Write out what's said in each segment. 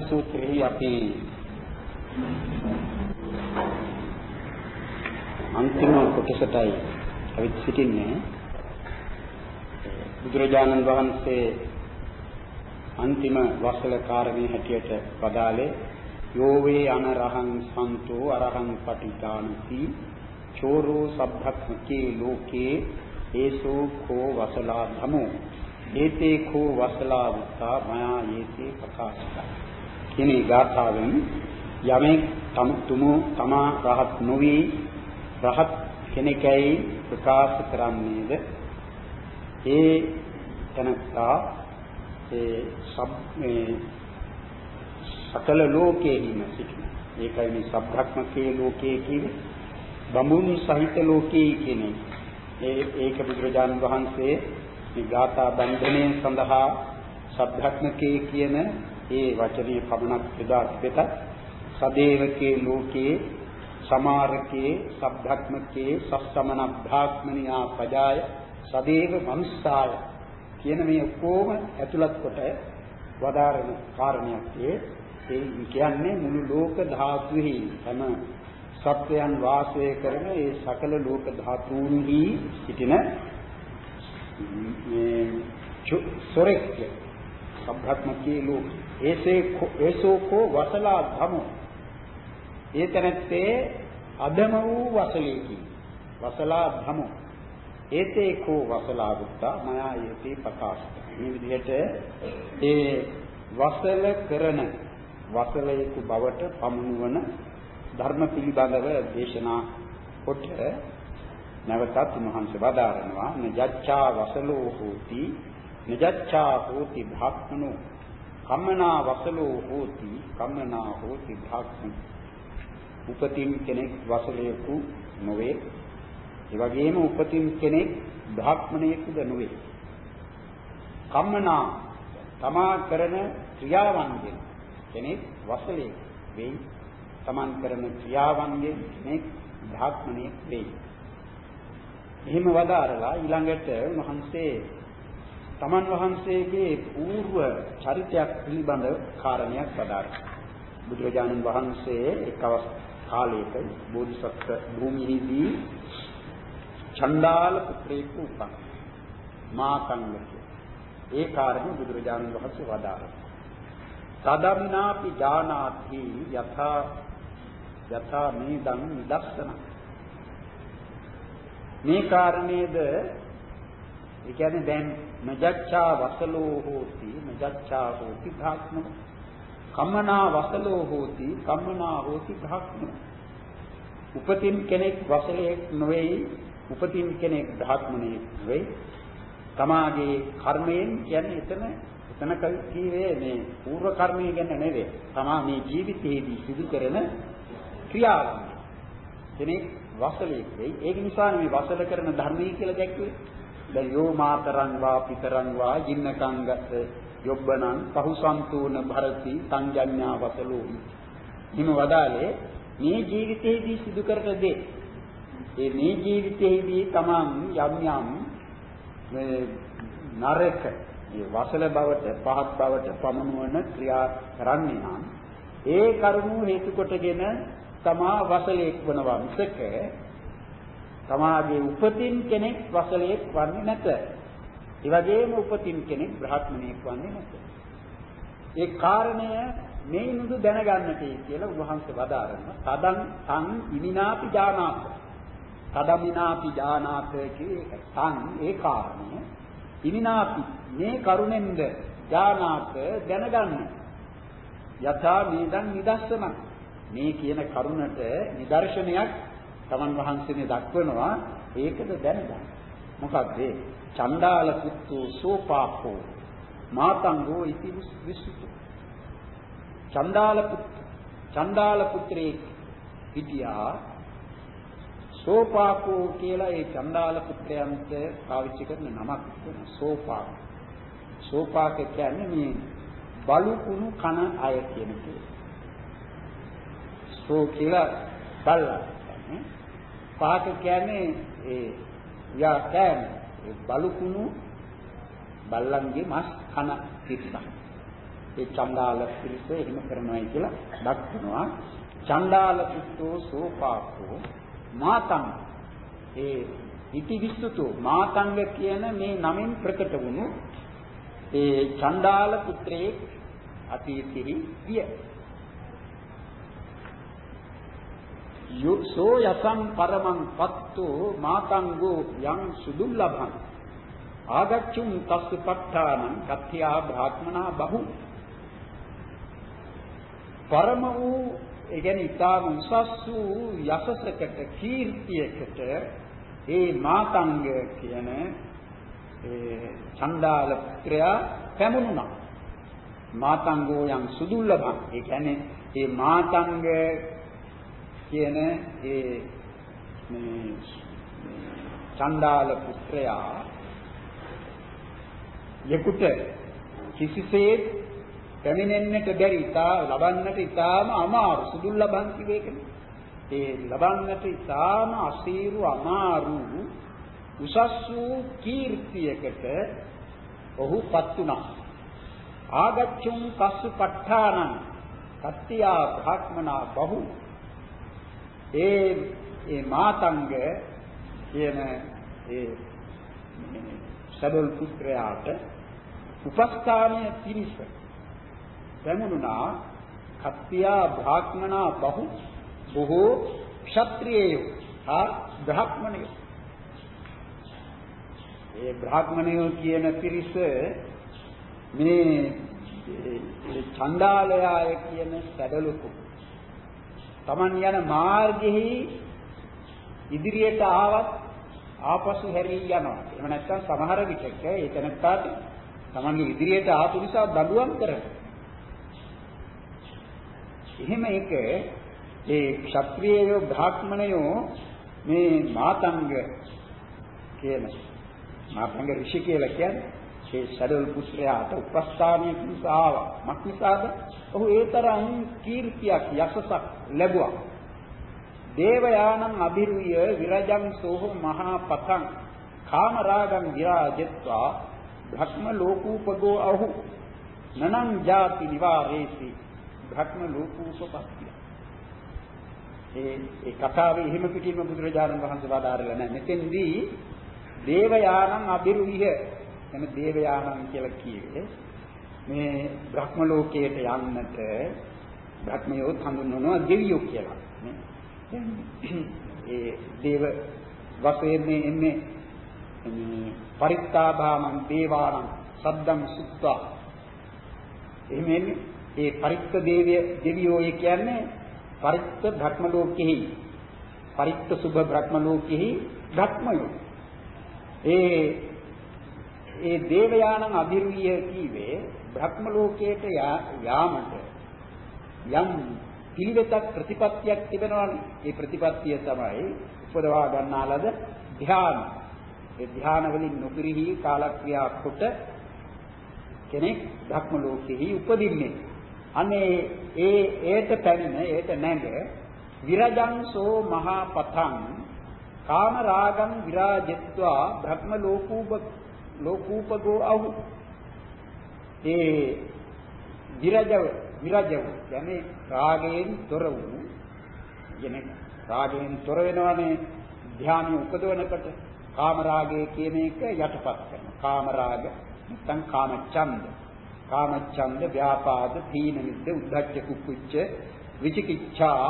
සූත්‍රයේ අපි අන්තිම කොටසටයි අවිත් සිටින්නේ. බුදුරජාණන් වහන්සේ අන්තිම වසල කාරණේ හැටියට පදාලේ යෝ වේ අනරහං සන්තෝ අරහං පටිදානති චෝරෝ සබ්බක්ඛේ ලෝකේ ඒසෝ කෝ වසලා ධමෝ. ඒතේ කෝ වසලා වත්තා මයා යේතේ ප්‍රකාශිතා. කියන ගාථාවෙන් යමෙක් තම තුමු තමා රහත් නොවි රහත් කෙනෙක්යි ප්‍රකාශ කරන්නේද? ඒ තනත්තා ඒ සබ් මේ සකල ලෝකයේම සිටින. ඒකයි මේ සබ්‍රක්‍මකේ ලෝකයේ කියන්නේ. බඹුන් සහිත ලෝකයේ කියන්නේ ඒ ඒක බුදුරජාණන් වහන්සේ මේ ගාථා බන්ධනය සඳහා සබ්‍රක්‍මකේ කියන ඒ වචනේ පමණක් යොදා තිබෙත සදේවකේ ලෝකේ සමාරකේ සබ්‍රක්‍මකේ සස්සමන භාග්මනියා පජාය සදේව මනුස්සාය කියන මේ ඔක්කොම ඇතුළත් කොට වදාරන කාරණයක් ඒ. කියන්නේ මුළු ලෝක ධාතුෙහි හැම සත්වයන් වාසය කරන ඒ සකල ලෝක ධාතුන්හි සිටින මේ සොරෙක් සබ්‍රක්‍මකේ ලෝක ඒසේ ඒසෝකෝ වසලා ධමෝ. ඒ තැනත්තේ අදම වූ වසලේකි. වසලා ධමෝ. ඒතේ කෝ වසලා වුත්තා. මයා යති ප්‍රකාශ මේ විදිහට ඒ වසල කරන වසලයක බවට පමුණුවන ධර්ම පිළිබඳව දේශනා කොට නැවතත් උන්වහන්සේ වදාරනවා. නජච්ඡා වසලෝ හෝති. නජච්ඡා හෝති භාක්මනෝ. කම්මනා වසලෝ හෝති කම්මනා හෝති භාක්මනෝ උපතින් කෙනෙක් වසලයකු නොවේ ඒ වගේම උපතින් කෙනෙක් බ්‍රාහ්මණයෙකුද නොවේ. කම්මනා තමා කරන ක්‍රියාවන්ගෙන් කෙනෙක් වසලේ වෙයි. තමන් කරන ක්‍රියාවන්ගෙන් කෙනෙක් බ්‍රාහ්මණයෙක් වෙයි. එහෙම වදාරලා ඊළඟට උන්වහන්සේ තමන් වහන්සේගේ పూర్ව චරිතයක් පිළිබඳ කාරණයක් වදාරනවා. බුදුරජාණන් වහන්සේ එක් කාලයක බෝධිසත්ව භූමියේදී චණ්ඩාල පුත්‍රයෙකු උපන්. මාකංග ඒ කාරණේ බුදුරජාණන් වහන්සේ වදාළා. තදමිනාපි ජානාති යථා යථා මේදං නිදස්සන මේ කාරණේද ඒ කියන්නේ දැන් නජච්ඡා වසලෝ හෝති නජච්ඡා හෝති භාක්මන කම්මනා වසලෝ හෝති කම්මනා හෝති භාක්මන උපතින් කෙනෙක් වසලයක් නොවේයි උපතින් කෙනෙක් ධාත්මනේ වෙයි. තමාගේ කර්මයෙන් කියන්නේ එතන එතන කීවේ මේ పూర్ව කර්මය ගැන නෙවෙයි. තමා මේ ජීවිතයේදී සිදු කරන ක්‍රියාවන්. කෙනෙක් වසලෙක් වෙයි. ඒක නිසා මේ වසල කරන ධර්මයි කියලා දැක්වේ. දැන් යෝ මාතරං වා පිතරං වා ජින්නකංගත යොබ්බනං පහුසන්තුන භරති සංජඤ්ඤා වසලෝ. හිම වදාලේ මේ ජීවිතයේදී සිදු කරන දේ ඒ මේ ජීවිතයේදී තමන් යම් යම් මේ නරක මේ වසල බවට පහත් බවට පමනවන ක්‍රියා කරන්නේ නම් ඒ කරුණු හේතු කොටගෙන තමා වසලෙක් වනවා මිසක තමාගේ උපතින් කෙනෙක් වසලෙක් වන්නේ නැත. ඒ වගේම උපතින් කෙනෙක් බ්‍රහ්මණයෙක් වන්නේ නැත. ඒ කාරණය මේ නුදු දැනගන්නටයි කියලා උන්වහන්සේ වදාරනවා. තදං තං ඉමිනාපි ජානාත. තදමිනාපි ජානාත කියේ තං ඒ කාරණය ඉමිනාපි මේ කරුණෙන්ද ජානාත දැනගන්න යථා මේදන් නිදස්සන මේ කියන කරුණට නිදර්ශනයක් තමන් වහන්සේනේ දක්වනවා ඒකද දැනගන්න මොකක්ද චණ්ඩාල පුත්තු සෝපාපෝ මාතංගෝ ඉති විසුතු චණ්ඩාල පුත්තු චණ්ඩාල පුත්‍රේ හිටියා සෝපාකෝ කියලා ඒ චණ්ඩාල පුත්‍රයන්ට පාවිච්චි කරන නමක් වෙන සෝපාක. සෝපාක කියන්නේ මේ බලු කුණු කන අය කියන එක. සෝ කියලා බල්ලා. පාක කියන්නේ ඒ යා කියන්නේ බලු කුණු බල්ලන්ගේ මස් කන පිටසක්. ඒ චණ්ඩාල පිරිස එහෙම කරනවායි කියලා දක්වනවා. චණ්ඩාල පුත්තෝ සෝපාකෝ මාතං ඒ ඉති විස්තුතු මාතංග කියන මේ නමින් ප්‍රකට වුණු ඒ චණ්ඩාල පුත්‍රයේ අතීතිරි විය. යුසෝ යසං පරමං පත්තු මාතංගෝ යං සුදුල්ලභං ආගච්ඡුම් තස්ස පට්ඨානං කත්‍යා බ්‍රාහ්මනා බහු පරම වූ ඒ කියන්නේ ඊටාම උසස් වූ යසසකට කීර්තියකට ඒ මාතංග කියන ඒ චණ්ඩාල පුත්‍රයා පැමුණුණා මාතංගෝ යම් සුදුල්ලභං ඒ කියන්නේ ඒ මාතංග කියන ඒ මේ චණ්ඩාල පුත්‍රයා යෙකුට කිසිසේත් පැමිණෙන්නට බැරි ඉතා ලබන්නට ඉතාම අමාරු සුදුල්ලභං කිව්වේ ඒකනේ ඒ ලබන්නට ඉතාම අසීරු අමාරු උසස් වූ කීර්තියකට ඔහුපත් වුණා. ආගච්ඡුම් කස්සු ප ဋ ාණං කත්තියා භාක්මනා බහු ඒ ඒ මාතංග කියන ඒ සබල් පුත්‍රයාට උපස්ථානීය පිරිස පැමුණුනා කත්තියා භාක්මනා බහු බොහෝ ක්ෂත්‍රියයෝ හා බ්‍රාහ්මණයෝ. ඒ බ්‍රාහ්මණයෝ කියන පිරිස මේ චණ්ඩාලයාය කියන සැඩලුකු Taman යන මාර්ගෙහි ඉදිරියට ආවත් ආපසු හැරී යනවා. එහෙම නැත්නම් සමහර විටක ඒ තැනට Tamanගේ ඉදිරියට ආපු නිසා දඬුවම් කරනවා. එහෙම එක ඒ ක්ෂත්‍රියයෝ බ්‍රාහ්මණයෝ මේ මාතංග කියන මාතංග ඍෂි කියලා කියන්නේ ඒ සඩල් පුත්‍රයාට උපස්ථානීය පිණිස ආවා. මක්නිසාද? ඔහු ඒ තරම් කීර්තියක් යසසක් ලැබුවා. දේවයානං අභිරුය විරජං සෝහ මහා පතං. කාමරාගං විරාජත්වා භක්ම ලෝකූපගෝ අහු. නනං ජාති නිවාරේසි භක්ම ලෝකූපපත්තිය. ඒ ඒ කතාවේ එහෙම පිටින්ම බුදුරජාණන් වහන්සේ වදාරලා නැහැ. මෙතෙන්දී දේවයානං අභිරුය. එන දේවයානන් කියලා කියවේ මේ බ්‍රහ්ම ලෝකයට යන්නට බ්‍රහ්මයෝ හඳුන්වනවා දෙවියෝ කියලා. නේ. ඒ දේව වශයෙන් මේ එන්නේ මේ පරිත්තාභාමං දේවානං සද්දම් සුත්තා එහෙම එන්නේ ඒ පරිත්ත දේවිය දෙවියෝ ඒ කියන්නේ පරිත්ත භ්‍රම ලෝකෙහි පරිත්ත සුභ භ්‍රම ලෝකෙහි භ්‍රමයෝ ඒ ඒ දේවයානං අභිරුවිය කීවේ බ්‍රහ්ම ලෝකයට යාමට යම් පිළිවෙතක් ප්‍රතිපත්තියක් තිබෙනවානේ. ඒ ප්‍රතිපත්තිය තමයි උපදවා ගන්නාලද ධ්‍යාන. ඒ ධ්‍යාන වලින් නොපිරිහි කාලක්‍රියා කොට කෙනෙක් බ්‍රහ්ම ලෝකෙහි උපදින්නේ. අනේ ඒ ඒට පැමිණ ඒට නැඟ විරජංසෝ මහා පතං කාම රාගං විරාජත්වා බ්‍රහ්ම ලෝකූප ලෝකූපගෝ අහු ඒ විරජව විරජව කියන්නේ රාගයෙන් තොර වූ කියන්නේ රාගයෙන් තොර වෙනවනේ ධානය උපදවනකොට කාම රාගය කියන එක යටපත් කරනවා. කාම රාග නැත්නම් කාම ඡන්ද කාම ඡන්ද ව්‍යාපාද තීන මිද්ද උද්ධච්ච කුක්කුච්ච විචිකිච්ඡා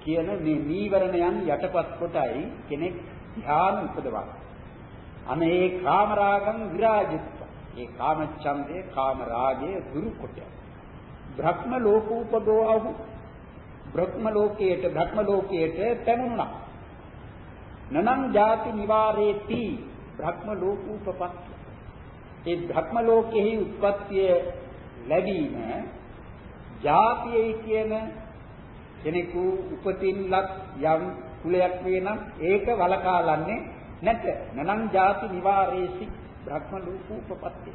කියන මේ නීවරණයන් යටපත් කොටයි කෙනෙක් ධ්‍යාන උපදවන්නේ. අනේ කාමරාගං විරාජිත්ව. ඒ කාම ඡන්දේ කාම රාගයේ දුරු කොට බ්‍රහ්ම ලෝකූපදෝ අහු බ්‍රහ්ම ලෝකයට බ්‍රහ්ම ලෝකයට පැමුණා නනං ජාති නිවාරේති. බ්‍රහ්ම ලෝකූපපත් ඒ බ්‍රහ්ම ලෝකෙහි උත්පත්තිය ලැබීම ජාතියයි කියන කෙනෙකු උපතින් ලක් යම් කුලයක් වේ නම් ඒක වලකාලන්නේ නැත. නනං ජාති නිවාරේසි බ්‍රහ්ම ලෝකෝපපත්ති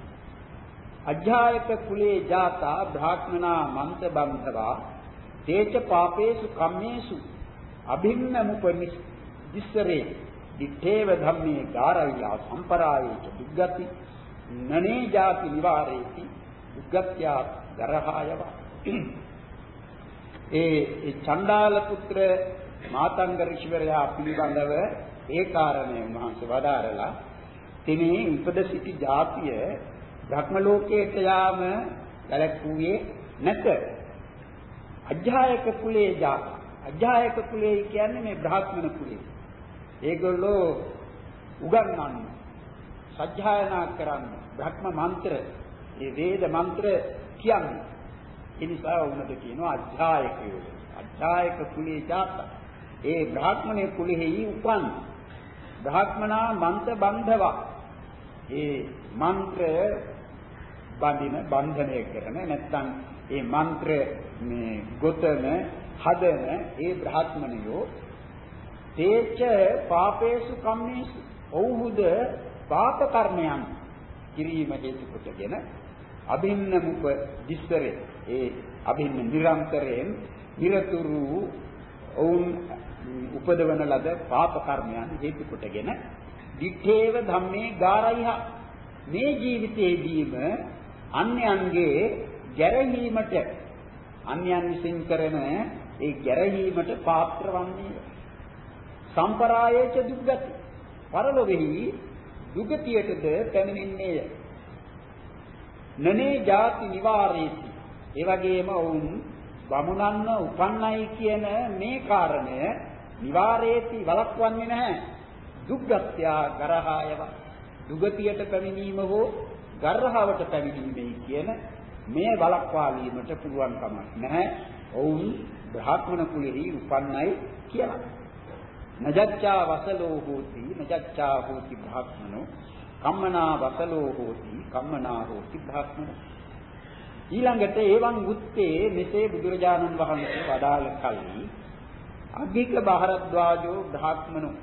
අජ්ජායක කුලේ ජාතා බ්‍රාහ්මනා මන්ත බන්ධවා තේච පාපේසු කම්මේසු අභින්නමුපනිස් දිස්සරේ දිත්තේව ධම්මේ ගාරවියා සම්පරායේච දුග්ගති නනේ ಜಾති නිවාරේති දුග්ගත්‍යා ගරහායව ඒ චණ්ඩාල පුත්‍ර මාතංග ඍෂිවරයා පිළිබඳව ඒ කාරණේ උන්වහන්සේ වදාරලා තෙමේ උපද සිටි જાතිය භ්‍රම ලෝකයට යාම වැළැක්වුවේ නැත. අධ්‍යායක කුලයේ જાති. අධ්‍යායක කුලය කියන්නේ මේ බ්‍රාහ්මණ කුලය. ඒගොල්ලෝ උගන්වන්න, සත්‍යයනා කරන්න, භ්‍රම මන්ත්‍ර, ඒ වේද මන්ත්‍ර කියන්නේ. ඒ නිසා උනද කියනවා අධ්‍යායකයෝ. අධ්‍යායක කුලයේ જાත. ඒ බ්‍රාහ්මණ කුලෙහි උපන්. බ්‍රාහ්මනා මන්ත බන්ධවා ඒ මන්ත්‍රය බඳින බන්ධනය කරන නැත්නම් ඒ මන්ත්‍ර මේ ගොතන හදන ඒ බ්‍රාහ්මණයෝ තේච පාපේසු කම්මේසු. ඔව්හුද පාප කර්මයන් කිරීම හේතු කොටගෙන අභින්න මුප දිස්සරේ ඒ අභින්න නිරන්තරයෙන් නිරතුරු ඔවුන් උපදවන ලද පාප කර්මයන් හේතු කොටගෙන දිත්තේව ධම්මේ ගාරයිහ. මේ ජීවිතයේදීම අන්‍යයන්ගේ ගැරහීමට අන්‍යයන් විසින් කරන ඒ ගැරහීමට පාත්‍ර වන්නේ. සම්පරායේච දුක්ගති පරලොවෙහි දුගතියටද පැමිණෙන්නේය. නනේ ಜಾති නිවාරේති. ඒ වගේම වුන් බමුණන්ව උපන්නයි කියන මේ කාරණය නිවාරේති වළක්වන්නේ නැහැ. දුක්ගත්‍යා ගරහායව දුගතියට පැමිණීම හෝ ගර්හවට පැමිණීමේ කියන මේ වළක්වා වීමට පුළුවන් කමක් නැහැ. ඔවුන් බ්‍රාහ්මණ කුලෙහි උපන්නයි කියලා. නජච්ඡා වසලෝ හෝති නජච්ඡා හෝති බ්‍රාහ්මනෝ කම්මනා වසලෝ හෝති කම්මනා හෝති බ්‍රාහ්මනෝ ඊළඟට ඒවන් උත්තේ මෙසේ බුදුරජාණන් වහන්සේ වදාළ කල්හි අග්ගික භාරද්වාජෝ බ්‍රාහ්මනෝ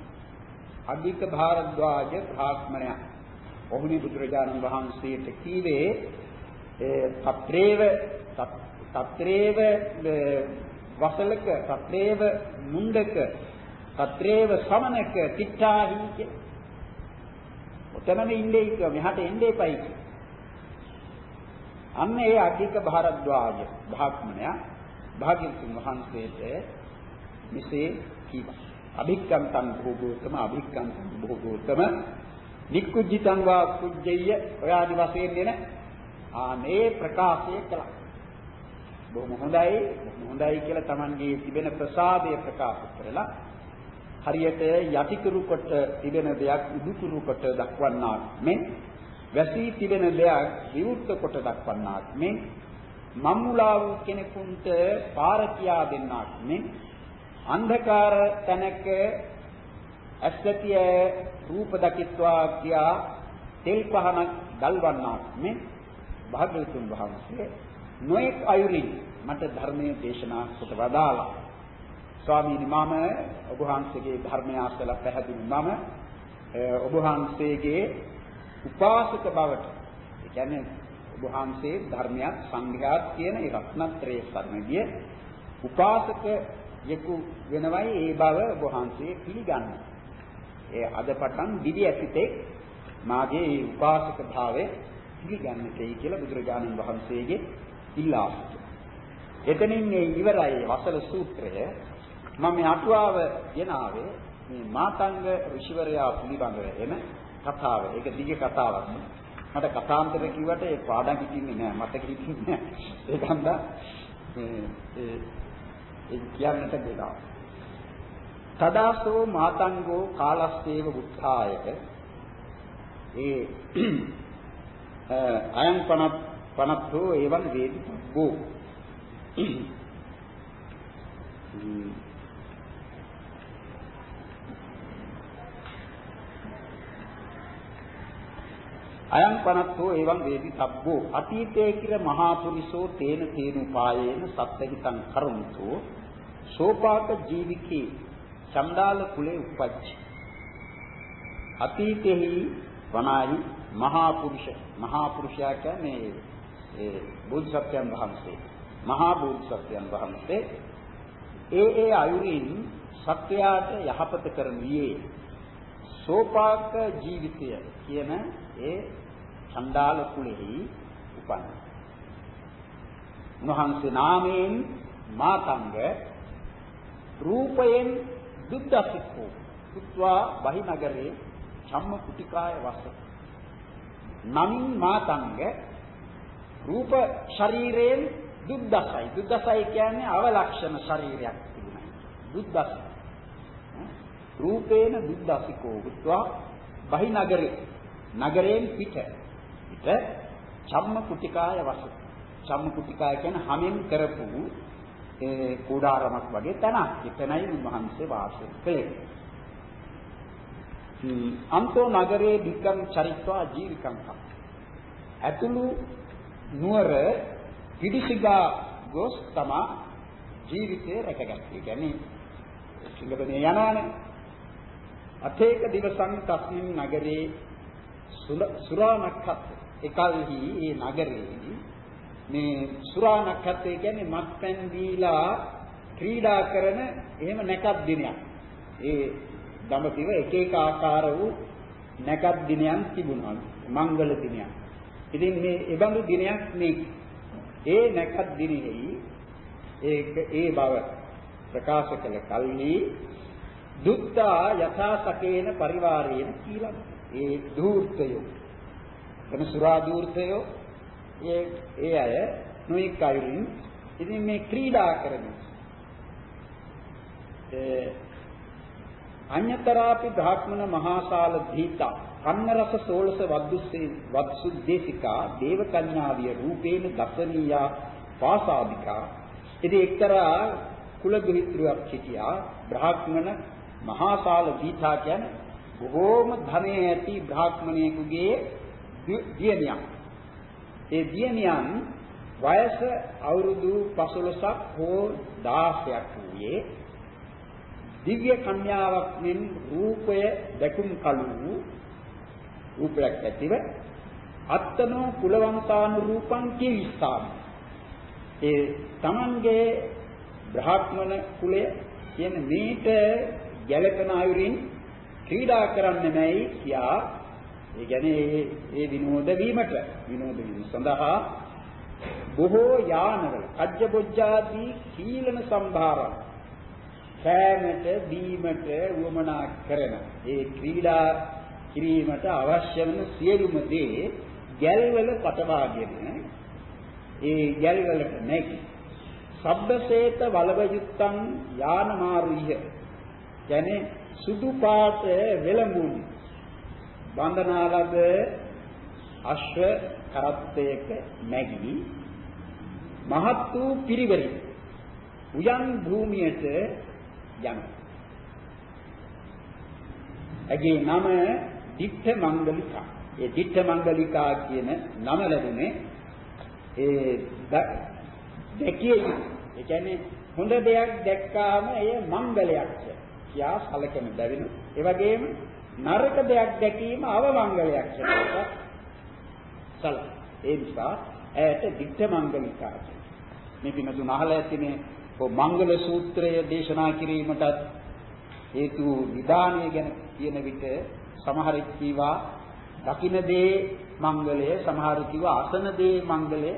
අග්ගික භාරද්වාජ බ්‍රාහ්මණයා ඔහුනි බුදුරජාණන් වහන්සේට කීවේ තත්‍රේව තත්‍රේව වසලක තත්‍රේව මුණ්ඩක තත්‍රේව සමනක තිට්ඨාහි කිය. ඔතනම ඉන්නේ කිය මෙහාට එන්නේ එපයි කිය. අන්න ඒ අධික භාරද්වාජ භාග්මණයා භාග්‍යවතුන් වහන්සේට මෙසේ කීවා. අභික්කන්තං භෝගෝතම අභික්කන්තං භෝගෝතම නික්කුජ්ජිතං වා කුජ්ජය ඔය ආදි වශයෙන් දෙන ආනේ ප්‍රකාශය කළා. බොහොම හොඳයි හොඳයි කියලා Tamanගේ තිබෙන ප්‍රසාදය ප්‍රකාශ කරලා හරියට යටිකුරු කොට තිබෙන දෙයක් උඩුකුරු කොට දක්වන්නාක් මෙන් වැසී තිබෙන දෙයක් විවුර්ත කොට දක්වන්නාක් මෙන් මම්මුලා වූ කෙනෙකුට පාර කියා දෙන්නාක් මෙන් අන්ධකාර තැනක ඇස්සතිය රූප දකිත්වා කියා තෙල් පහනක් දල්වන්නාක් මෙන් භාග්‍යවතුන් වහන්සේ නොඑක් අයුරින් මට ධර්මයේ දේශනා කොට වදාලා ස්වාමීනි මම ඔබ වහන්සේගේ ධර්මය අසලා පැහැදිලි මම ඔබ වහන්සේගේ උපාසක බවට ඒ කියන්නේ ඔබ වහන්සේ ධර්මයක් සංඝයාත් කියන ඒ රත්නත්‍රයේ සරණගිය උපාසක යෙකු වෙනවයි ඒ බව ඔබ වහන්සේ පිළිගන්නේ. ඒ අද පටන් දිවි ඇසිතේ මාගේ මේ උපාසක භාවය පිළිගන්නටයි කියලා බුදුරජාණන් වහන්සේගේ ඉල්ලා එතනින් මේ ඉවරයි වසල සූත්‍රය මම මේ අටුවාව ගෙනාවේ මේ මාතංග ඍෂිවරයා පිළිබඳව එන කතාව. ඒක දිග කතාවක්. මට කතාන්තර කිව්වට ඒ පාඩම් හිටින්නේ නෑ මතක හිටින්නේ නෑ. ඒක හන්දා ඒ ඒ කියන්නට දෙනවා. තදාසෝ මාතංගෝ කාලස්සේව උත්ථාය ඒ අයං පනත් පනත්තෝ එවං වේදි බෝ අයං පනත්තෝ එවං වේදි සබ්බෝ. අතීතේ කිර මහා පුරිසෝ තේන තේනුපායේන සත්ත්‍හිතං කරුන්තෝ. සෝපාක ජීවිකේ චණ්ඩාල කුලේ උපජ්ජ අතීතෙහි වනායි මහා පුරුෂ මහා පුරුෂයා කියන්නේ ඒ බුද්ධසත්‍යයන් වහන්සේ මහා බුද්ධසත්‍යයන් වහන්සේ. ඒ ඒ අයුරින් සත්‍යයට යහපත කරන්නේ සෝපාක ජීවිතය කියන ඒ චණ්ඩාල කුලෙහි උපන්. උන්වහන්සේ නාමයෙන් මාතංග රූපයෙන් දුද්දසිකෝ කුත්වා බහිනගරේ චම්ම කුටිකාය වස නමින් මාතංග රූප ශරීරයෙන් දුද්දසයි දුද්දසයි කියන්නේ අවලක්ෂණ ශරීරයක් තිබුණයි. දුද්දස රූපේන දුද්දසිකෝ කුත්වා බහිනගරේ. නගරයෙන් පිට. පිට චම්ම කුටිකාය වස චම්ම කුටිකාය කියන්නේ හැමෙන් කරපු ඒ කූඩාරමක් වගේ තැනක්. එතනයි උන්වහන්සේ වාසය කළේ. අන්තෝ නගරේ වික්‍රම චරිත්වා ජීවිකං ඇතුළු නුවර පිටිසිගා ගොස් තම ජීවිතේ රැකගත්තේ. කියන්නේ සිංගපනේ යනවානේ. අතේක දිවසං තස්මින් නගරේ සුරානක්ඛත් එකල්හි මේ නගරේදී මේ සුරානක්ඛත් කියන්නේ මත්පැන් දීලා ක්‍රීඩා කරන එහෙම නැකත් දිනයක්. ඒ දඹදිව එක එක ආකාර වූ නැකත් දිනයන් තිබුණා. මංගල දිනයක්. ඉතින් මේ ඒබඳු දිනයක් මේ ඒ නැකත් දිනෙහි ඒක ඒ බව ප්‍රකාශ කළ කල්හි දුත්තා යථාසකේන පරිවාරයෙන් කියලා ඒ ධූර්තයෝ එන සුරා ධූර්තයෝ ඒ ඒ අය නොඑක් අයුරින් ඉතින් මේ ක්‍රීඩා කරමින් ඒ අඤ්‍යතරාපි බ්‍රාහ්මණ මහාශාල දීතා කන්නරස සෝලස වද්දුස්සේ වත්සුද්දේශිකා දේව කන්‍යාවිය රූපේන දසනීයා පාසාදිකා ඉතින් එක්තරා කුල දුහිතෘවක් සිටියා බ්‍රාහ්මණ මහාශාල දීතා කියන්නේ බොහෝම ධනෙ ඇති බ්‍රාහ්මණයෙකුගේ දියණියක්. ඒ දියණියන් වයස අවුරුදු 15ක් හෝ 16ක් වූයේ දිව්‍ය කන්‍යාවක් මෙන් රූපය දැකුම් කලු රූපයක් ඇතිව අත්තනෝ කුලවංශානු රූපං කීවිස්සාම. ඒ තමන්ගේ බ්‍රාහ්මණ කුලය කියන මේට ගැළපෙන අයුරින් ක්‍රීඩා කරන්න නැයි කියා ඒ කියන්නේ ඒ විනෝද වීමට විනෝද වීම සඳහා බොහෝ යානවල අජ්ජබොජ්ජාදී කීලන සම්භාරම් කෑමට බීමට උවමනා කරන ඒ ක්‍රීඩා කිරීමට අවශ්‍ය වන සියලුම දේ ගැල්වල පටවාගෙන ඒ ගැල්වලට නැගී. සබ්බසේත වලව යුත්තං යාන මාරුය කියන්නේ සුදු පාට වෙලඹුන් වන්දනාලද අශ්ව කරත්තයක නැගී මහත් වූ පිරිවරි උයන් භූමියට යන. ඇගේ නම දිත්ත මංගලිකා. ඒ දිත්ත මංගලිකා කියන නම ලැබුණේ ඒ දැකිය ඒ කියන්නේ හොඳ දෙයක් දැක්කාම එය මංගලයක් කියා සැලකෙන බැවිනු. ඒ වගේම නරක දෙයක් දැකීම අවමංගලයක් කියලා. සල. ඒ නිසා ඇයට දික්ඨ මංගලිකා මේ පිනතුන් අහලා ඇතිනේ ඔය මංගල සූත්‍රය දේශනා කිරීමටත් හේතු විධානය ගැන කියන විට සමහර කීවා දකින්න දේ මංගලය සමහර කීවා අසන දේ මංගලය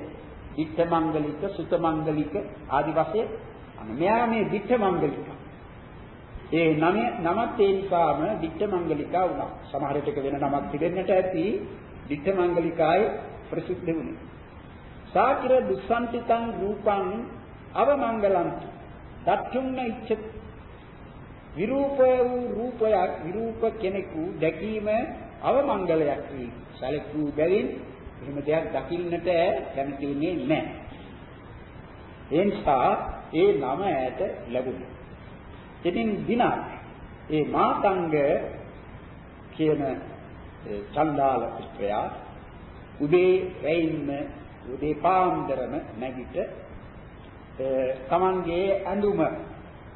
දික්ඨ මංගලික සුත මංගලික ආදි වශයෙන් අන්න මෙයා මේ දික්ඨ මංගලික ඒ නම නමත් ඒ නිසාම ditta මංගලිකා වුණා. සමහර විටක වෙන නමක් තිබෙන්නට ඇති ditta මංගලිකායි ප්‍රසිද්ධ වුණේ. සාකිර දුස්සන්තිතං රූපං අවමංගලන්ති. දක්ඛුම්න ඉච්ඡ විරූප වූ රූපයක් විරූප කෙනෙකු දැකීම අවමංගලයක් වී සැලකූ බැවින් එහෙම දෙයක් දකින්නට කැමති වෙන්නේ නැහැ. ඒ නිසා ඒ නම ඈට ලැබුණා. ඉතින් දිනක් ඒ මාතංග කියන චණ්ඩාල පුත්‍රයා උදේ රැයින්ම උදේ පාන්දරම නැගිට තමන්ගේ ඇඳුම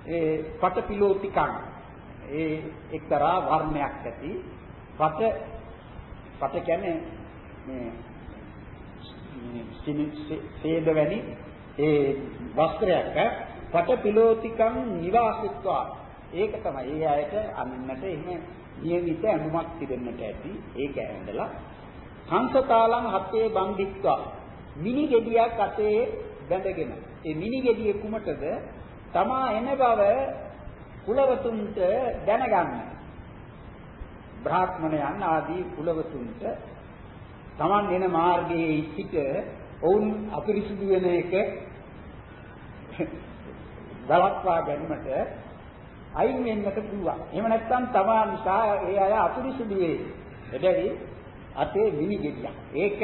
ඒ පටපිලෝතිකන් ඒ එක්තරා වර්ණයක් ඇති පට පට කියන්නේ මේ සේද වැනි ඒ වස්ත්‍රයක් පටපිලෝතිකං නිවාසිත්වා. ඒක තමයි ඒ අයට අන්නට එහෙම නියමිත ඇඳුමක් තිබෙන්නට ඇති. ඒක ඇඳලා හංසතාලං හතේ බම්බිත්වා මිනි ගෙඩියක් අතේ බැඳගෙන. ඒ මිනිගෙඩියේ කුමටද? තමා එන බව කුලවතුන්ට දැනගන්න. බ්‍රාහ්මණයන් ආදී කුලවතුන්ට Taman එන මාර්ගයේ සිට ඔවුන් අපිරිසුදු වෙන එක බලක්වා ගැනීමට අයින් වෙන්නට පුළුවන්. එහෙම නැත්නම් තමා නිසා ඒ අය අපිරිසුදු වේ. එබැවි අතේ මිනි ගෙඩියක්. ඒක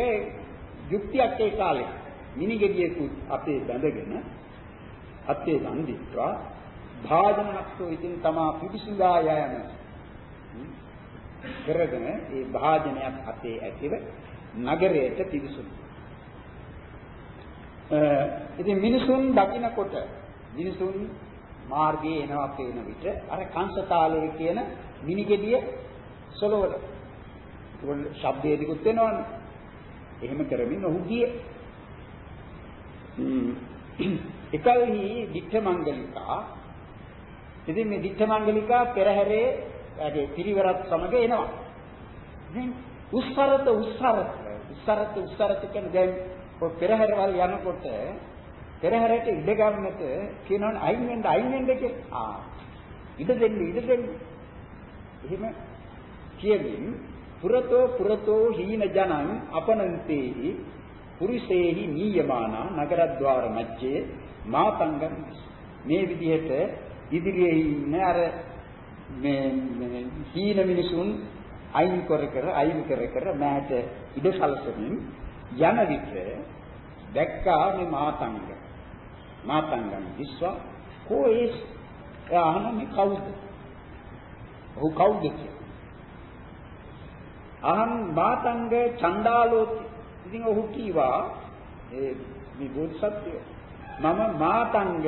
යුක්තියක් ඒ කාලේ. මිනි ගෙඩියකුත් අපේ බැඳගෙන අතේ වන්දිත්වා භාජනක්ෂෝ ඉතින් තමා පිටිසුදා යෑම කරගෙන ඒ භාජනයක් අතේ ඇතිව නගරයට පිවිසුණා. ඉතින් මිනිසුන් දකින්නකොට මිනිසුන් මාර්ගයේ එනවා කියන විට අර කංශතාලයේ කියන මිනිගෙඩිය සොලවල ඒවල ශබ්දයේදීකුත් වෙනවනේ. එහෙම කරමින් ඔහු ගියේ. එකල්හි දිඨ මංගලිකා ඉතින් මේ දිඨ මංගලිකා පෙරහැරේ ඇගේ පිරිවරත් සමග එනවා. දැන් උස්සරත උස්සරත උස්සරත උස්සරත කියන දැන් ඔය පෙරහැරවල් යනකොට පෙරහැරට ඉඩ ගන්නට කියනවනේ අයින් වෙන්න අයින් වෙන්න කියලා. ආ ඉඩ දෙන්න ඉඩ දෙන්න. එහෙම කියමින් පුරතෝ පුරතෝ හීන ජනං අපනන්තේහි පුරිසේහි නීයමානා නගරද්්වාර මැච්චේ මාතංගම් මේ විදිහට ඉදිරියේ ඉන්න අර මේ හීන මිනිසුන් අයින් කර කර අයින් කර කර මෑට ඉඩ සැලසමින් යන විට දැක්කා මේ මාතංග මාතංගම් විශ්ව කෝයිස් අහන්නේ කවුද? ඔහු කවුද අහන් මාතංග චණ්ඩාලෝති. ඉතින් ඔහු කීවා ඒ මේ බෝධිසත්වය මම මාතංග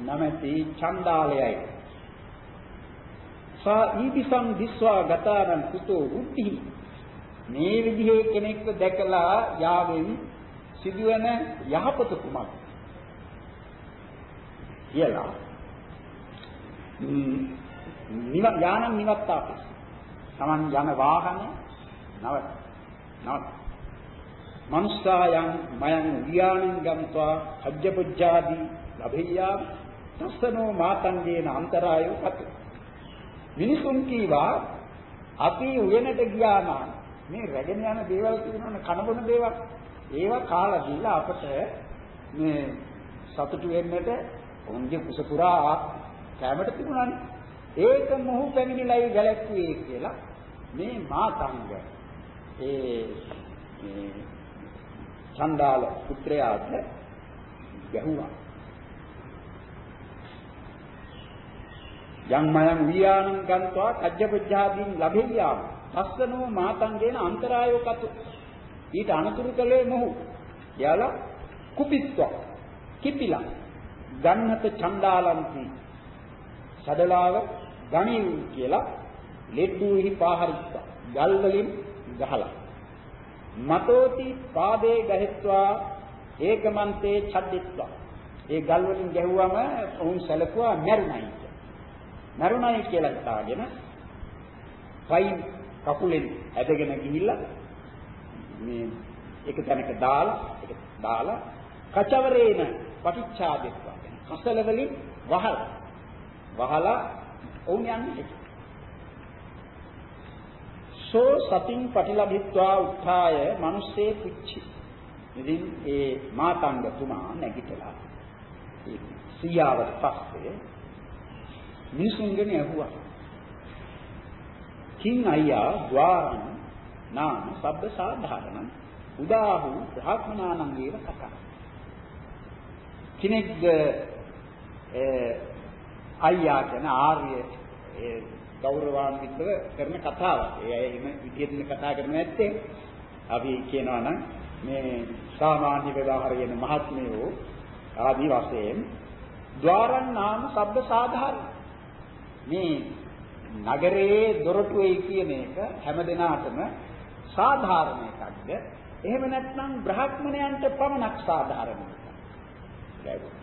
නැමැති චණ්ඩාලයයි. සා ඊදිසං දිස්වා ගතාරං කුතෝ උත්ති මේ විදිහේ කෙනෙක්ව දැකලා යාවෙන් සිදුවන යහපත කුමක්ද කියලා. නිව යානම් නිවත්තාපි. Taman යන වාහන නවත් නවත්. මනුස්සායන් මයන් වියාණං ගම්ත්වා අජ්ජපුජ්ජාදී ලැබෙයියා තස්සනෝ මාතංගේන අන්තරායෝ කත මිනිසුන් කීවා අපි උයනට ගියා නම් මේ රැගෙන යන දේවල් කියනවනේ කනබොන දේවල්. ඒවා කාලා දීලා අපට මේ සතුටු වෙන්නට ඔවුන්ගේ කුස පුරා කැමට තිබුණානේ. ඒක මොහු පැමිණිලයි ගැලැක්ුවේ කියලා මේ මාතංග ඒ මේ චණ්ඩාල පුත්‍රයාට ගැහුවා. යම් මයන් වියානං ගන්නවා කජ්ජපජ්ජාදීන් ලැබෙයියා. පස්සනෝ මාතංගේන අන්තරායෝ කතු. ඊට අනතුරු කළේ මොහු. යාලා කුපිත්වා. කිපිලා ගන්නත චණ්ඩාලන්ති සඩලාව ගණිව් කියලා ලෙඩ්ඩුෙහි පාහරිත්වා ගල් වලින් ගහලා. මතෝති පාදේ ගහෙත්වා ඒකමන්තේ ඡද්දිත්වා. ඒ ගල් වලින් ගැහුවම ඔවුන් සැලකුවා මැරුණයි මැරුණයි කියලා හිතාගෙන පයින් කකුලෙන් ඇදගෙන ගිහිල්ලා මේ එක තැනක දාලා ඒක දාලා කචවරේන පටිච්චාදෙත්වා කසල වලින් වහලා. වහලා ඔවුන් යන්නේ සෝ සතින් පටිලබිත්වා උත්ථාය මිනිස්සේ පුච්චි. ඉතින් ඒ මාතංග තුමා නැගිටලා ඒ සියාවට පස්සේ මිනිසුන්ගෙන ඇහුවා. කිං අයියා ద్వාරං නාම සබ්බ සාධාරණං උදාහු බ්‍රහ්මනානං ඒව කතා. කෙනෙක්ද අයියා කියන ආර්ය ඒ ගෞරවාන්විතව කරන කතාවක්. ඒ අය එහෙම විදිහට කතා කරන්නේ නැත්තේ අපි කියනවා නම් මේ සාමාන්‍ය ව්‍යවහාරයෙන් මහත්මයෝ ආදී වශයෙන් ద్వාරං නාම සබ්බ සාධාරණ. මේ නගරයේ දොරටුවේ කියන එක හැම දිනාටම සාධාරණ එකක්ද? එහෙම නැත්නම් බ්‍රාහ්මණයන්ට පමණක් සාධාරණ එකක්ද?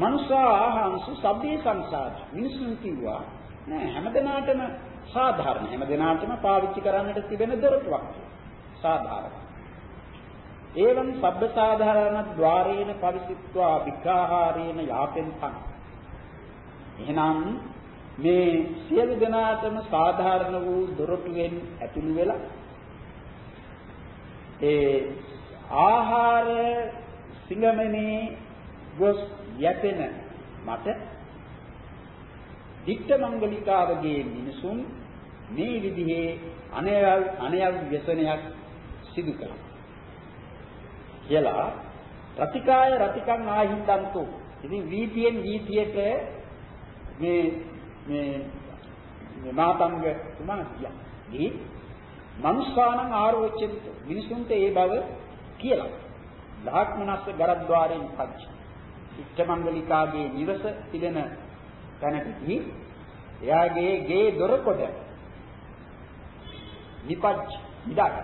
මනුෂ්‍යා ආහංසු සබ්බේ සංසාර මිනිසුන් කිව්වා නෑ හැමදෙනාටම සාධාරණ. හැමදෙනාටම පාවිච්චි කරන්නට තිබෙන දොරටුවක් සාධාරණ. එවං සබ්බ සාධාරණ ద్వාරේන පරිසිට්වා විග්‍රහාරේන යාපෙන්තං. එහෙනම් මේ සියලු දෙනාටම සාධාරණ වූ දොරටුවෙන් ඇතුළු වෙලා ඒ ආහාර සිඟමනේ ගොස් යැපෙන මට ditta මංගලිකාවගේ මිනිසුන් මේ විදිහේ අනයල් අනයල් ව්‍යසනයක් සිදු කළා කියලා රතිකාය රතිකං ආහින්දන්තෝ ඉතින් වීතියෙන් වීතියට මේ මේ මේ මාතංග තුමා කියා. දී මනුස්සානං ආරෝචෙත් මිනිසුන්ට ඒ බව කියලා. ධාත්මනස්ස ගරද්්වාරයෙන් පච්ච. ඉච්ඡමංගලිකාගේ නිවස තිබෙන තැනකදී එයාගේ ගේ දොරකොඩ නිපච්ච ඉඩක්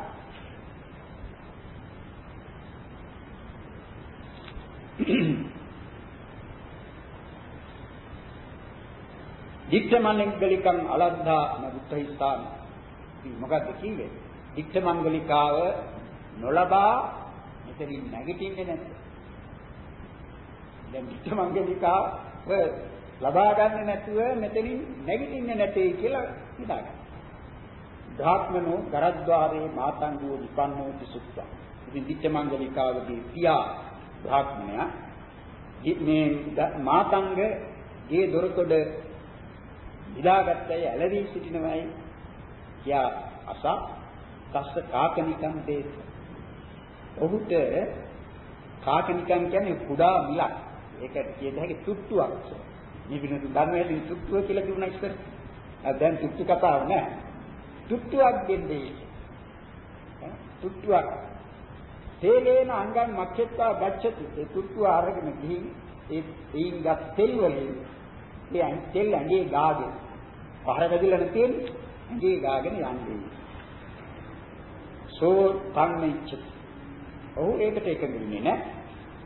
දික්ඨමංගලිකං අලද්ධා නබුත්තහිස්ථාන මොකද්ද කිව්වේ? දික්ඨමංගලිකාව නොලබා මෙතනින් නැගිටින්නේ නැද්ද? දැන් දික්ඨමංගලිකාව ලබා ගන්න නැතුව මෙතනින් නැගිටින්නේ නැtei කියලා හිතාගන්න. ධාත්මනෝ ගරද්්වාරේ මාතංගෝ විපන්නෝ තිසුත්වා. ඉතින් දික්ඨමංගලිකාවගේ පියා ධාත්මයා මේ මාතංග ගේ දොරකොඩ ඉදාගත්තයි ඇලවි සිටිනවයි කියා අසා තස්ස කාකනිකම් දේස. ඔහුට කාකනිකම් කියන්නේ කුඩා මිලක්. ඒක කියද හැකි තුට්ටුවක්. මේ විනෝද ධර්මයේ තුට්ටුව කියලා කියුණා ඉස්සර. දැන් තුට්ටු කතාව නෑ. තුට්ටුවක් දෙන්නේ. තුට්ටුවක්. තේලේන අංගන් මච්චත්තා ගච්ඡති. ඒ තුට්ටුව අරගෙන ගිහින් ඒ එයින් ගත් තෙල් වලින් ඒ තෙල් ඇඟේ ගාගෙන පහර වැදිලා නැතිනේ ඇඟේ ගාගෙන යන්නේ. සෝ තන්නේච්ච. ඔහු ඒකට එකඟ වෙන්නේ නැහැ.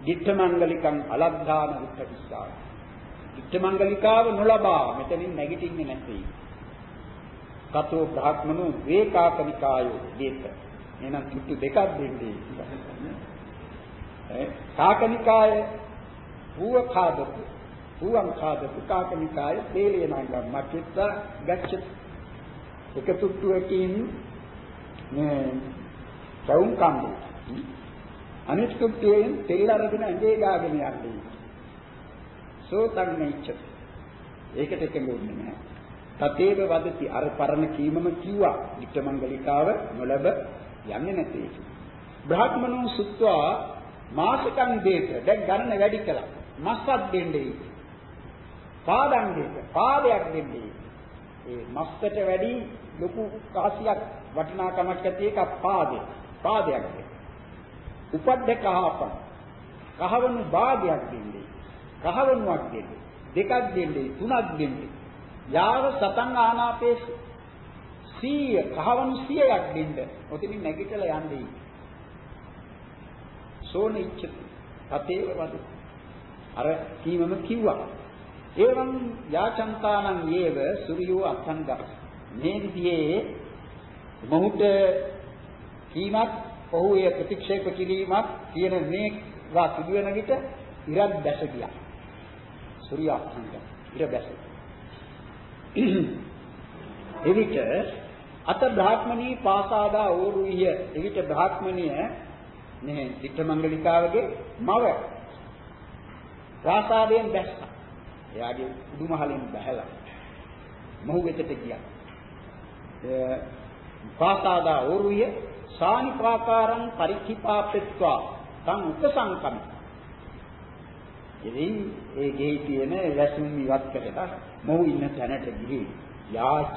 Ditta mangalikan alabdhana uttadissa. ditta mangaliකාව නොලබා මෙතනින් නැගිටින්නේ නැtei. කතෝ බ්‍රාහ්මනෝ වේකාකනිකායෝ දේත. එහෙනම් කිට්ටු දෙකක් දෙන්නේ. ඒ කාකනිකාය පූව කාදතු පූවං කාදතු කාකනිකාය තේලේනංගම් මච්චිත්ත ගච්ඡති. එක තුට්ටුවකින් මේ සවුම් කම්බු අනිත් කුට්ටියෙන් තෙල් අරගෙන ඇඟේ ගාගෙන යන්නේ. සෝතං නයිච්ච. ඒකට එකඟ වෙන්නේ නැහැ. තතේව වදති අර පරණ කීමම කිව්වා. වික්‍රමංගලිකාව නොලබ යන්නේ නැtei. බ්‍රාහ්මනෝ සුත්වා මාසකං දේත දැන් ගණන වැඩි කළා. මස්සක් දෙන්නේ. පාදම් දෙන්න පාදයක් දෙන්නේ. ඒ මස්සට වැඩි ලොකු කාසියක් වටිනාකමක් ඇති එකක් පාදේ. පාදයක් දෙන්න. උපද්දකහපන්. කහවණු භාගයක් දෙන්නේ. කහවණුවක් දෙන්නේ. දෙකක් දෙන්නේ තුනක් දෙන්නේ. යාව සතං ආනාපේස 100 කහවණු 100ක් දෙන්න. ඔතනින් නැගිටලා යන්නේ. සෝන ඉච්ඡති. තතේව වද. අර කීමම කිව්වා. එවං යාචන්තානං යේව සූර්යෝ අත්ංග. මේ විදිහේ මොහුට කීමක් ඔහු එය ප්‍රතික්ෂේප කිරීමක් කියන මේවා සිදු වෙන විට ඉරක් දැස ගියා. සූර්යාස්තංග ඉර දැස. එවිට අත බ්‍රාහ්මණී පාසාදා ඕරුය එවිට බ්‍රාහ්මණිය මේ වික්‍රමංගලිකාවගේ මව ප්‍රාසාදයෙන් දැස්සා. එයාගේ උඩුමහලින් බහැලා මොහු වෙතට ගියා. පාසාදා ඕරුය සානිපාකාරං පරික්ඛිපාපෙත්වා. තං උපසංකම. ඉතින් ඒ ගෙහි තියෙන වැසුම් ඉවත් කරලා මොහු ඉන්න තැනට ගිහින් යාච.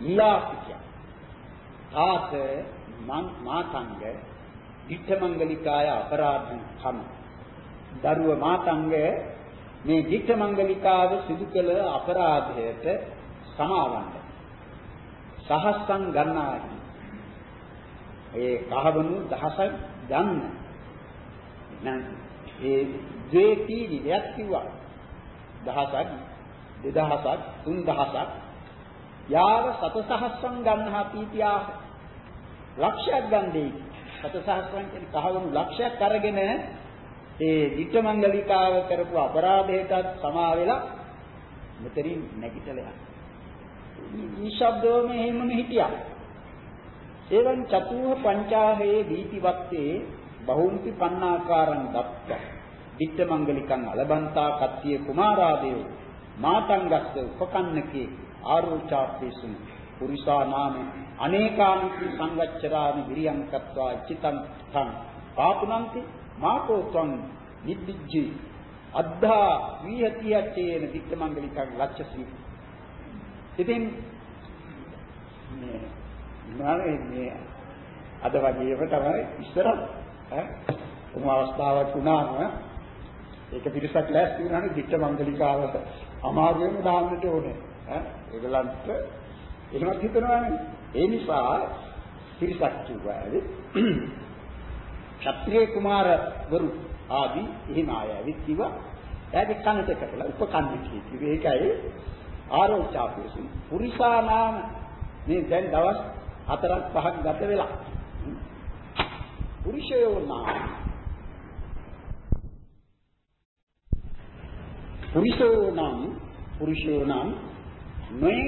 ඊලාපිය තාත මං මාතංග විත්තමංගලිකාය අපරාධං කම. දරුව මාතංග මේ විත්තමංගලිකාව සිදු කළ අපරාධයට සමාවන්න. සහස්සං ගන්නායි ඒ කහවණු දහසක් ගන්න. නම් ඒ ද්වේති විදයක් කිව්වා. දහසක්, දෙදහසක්, තුන් දහසක් යාව සතසහස්සං ගන්නා පීතියා ලක්ෂයක් ගන්නේ. සතසහස්‍රම් කියන්නේ කහවණු ලක්ෂයක් අරගෙන ඒ වික්‍රමංගලිකාව කරපු අපරාධයටත් සමා වෙලා මෙතරින් නැගිටලා යනවා. නිශ්ශබ්දවම එහෙමම හිටියා. එවං චතුහ පංචාහේ දීතිවත්තේ බහුම්පි පන්නාකාරං දත්ත. වික්‍රමංගලිකං අලබන්තා කත්තිය කුමාරාදේව මාතංගස්ස උපකන්නකේ ආරෝචාප්පේසුන් පුරිසා නාම අනේකාන්ති සංගච්ඡරාමි විරියං කତ୍වා චිතං තං. පාපුනන්ති මාකෝ ත්වං නිද්දිජ්ජි අද්ධා විහතියචේන වික්‍රමංගලිකං ලක්ෂසී ඉතින් මේ මේ අද වගේම තමයි ඉස්සර ඈ? උම අවස්ථාවක් වුණාම ඒක පිටසක් ලෑස්ති වෙනානේ වික්‍රමංගලිකාවට අමාරුවෙන්ම දාන්නට ඕනේ. ඈ? ඒගලන්ට එහෙමත් හිතනවානේ. ඒ නිසා පිරිසක් කිව්වා ක්ෂත්‍රිය කුමාරවරු ආදී එහෙම ආය ඇවිත් කිව්වා. එයාගේ කනට කරලා උපකන්න කිව්වේ ඒකයි ආරෝචාපේසු පුරිසා නාම මේ දැන් දවස් හතරක් පහක් ගත වෙලා පුරුෂයෝ නාම පුරුෂෝ නම් පුරුෂෝ නම් මේ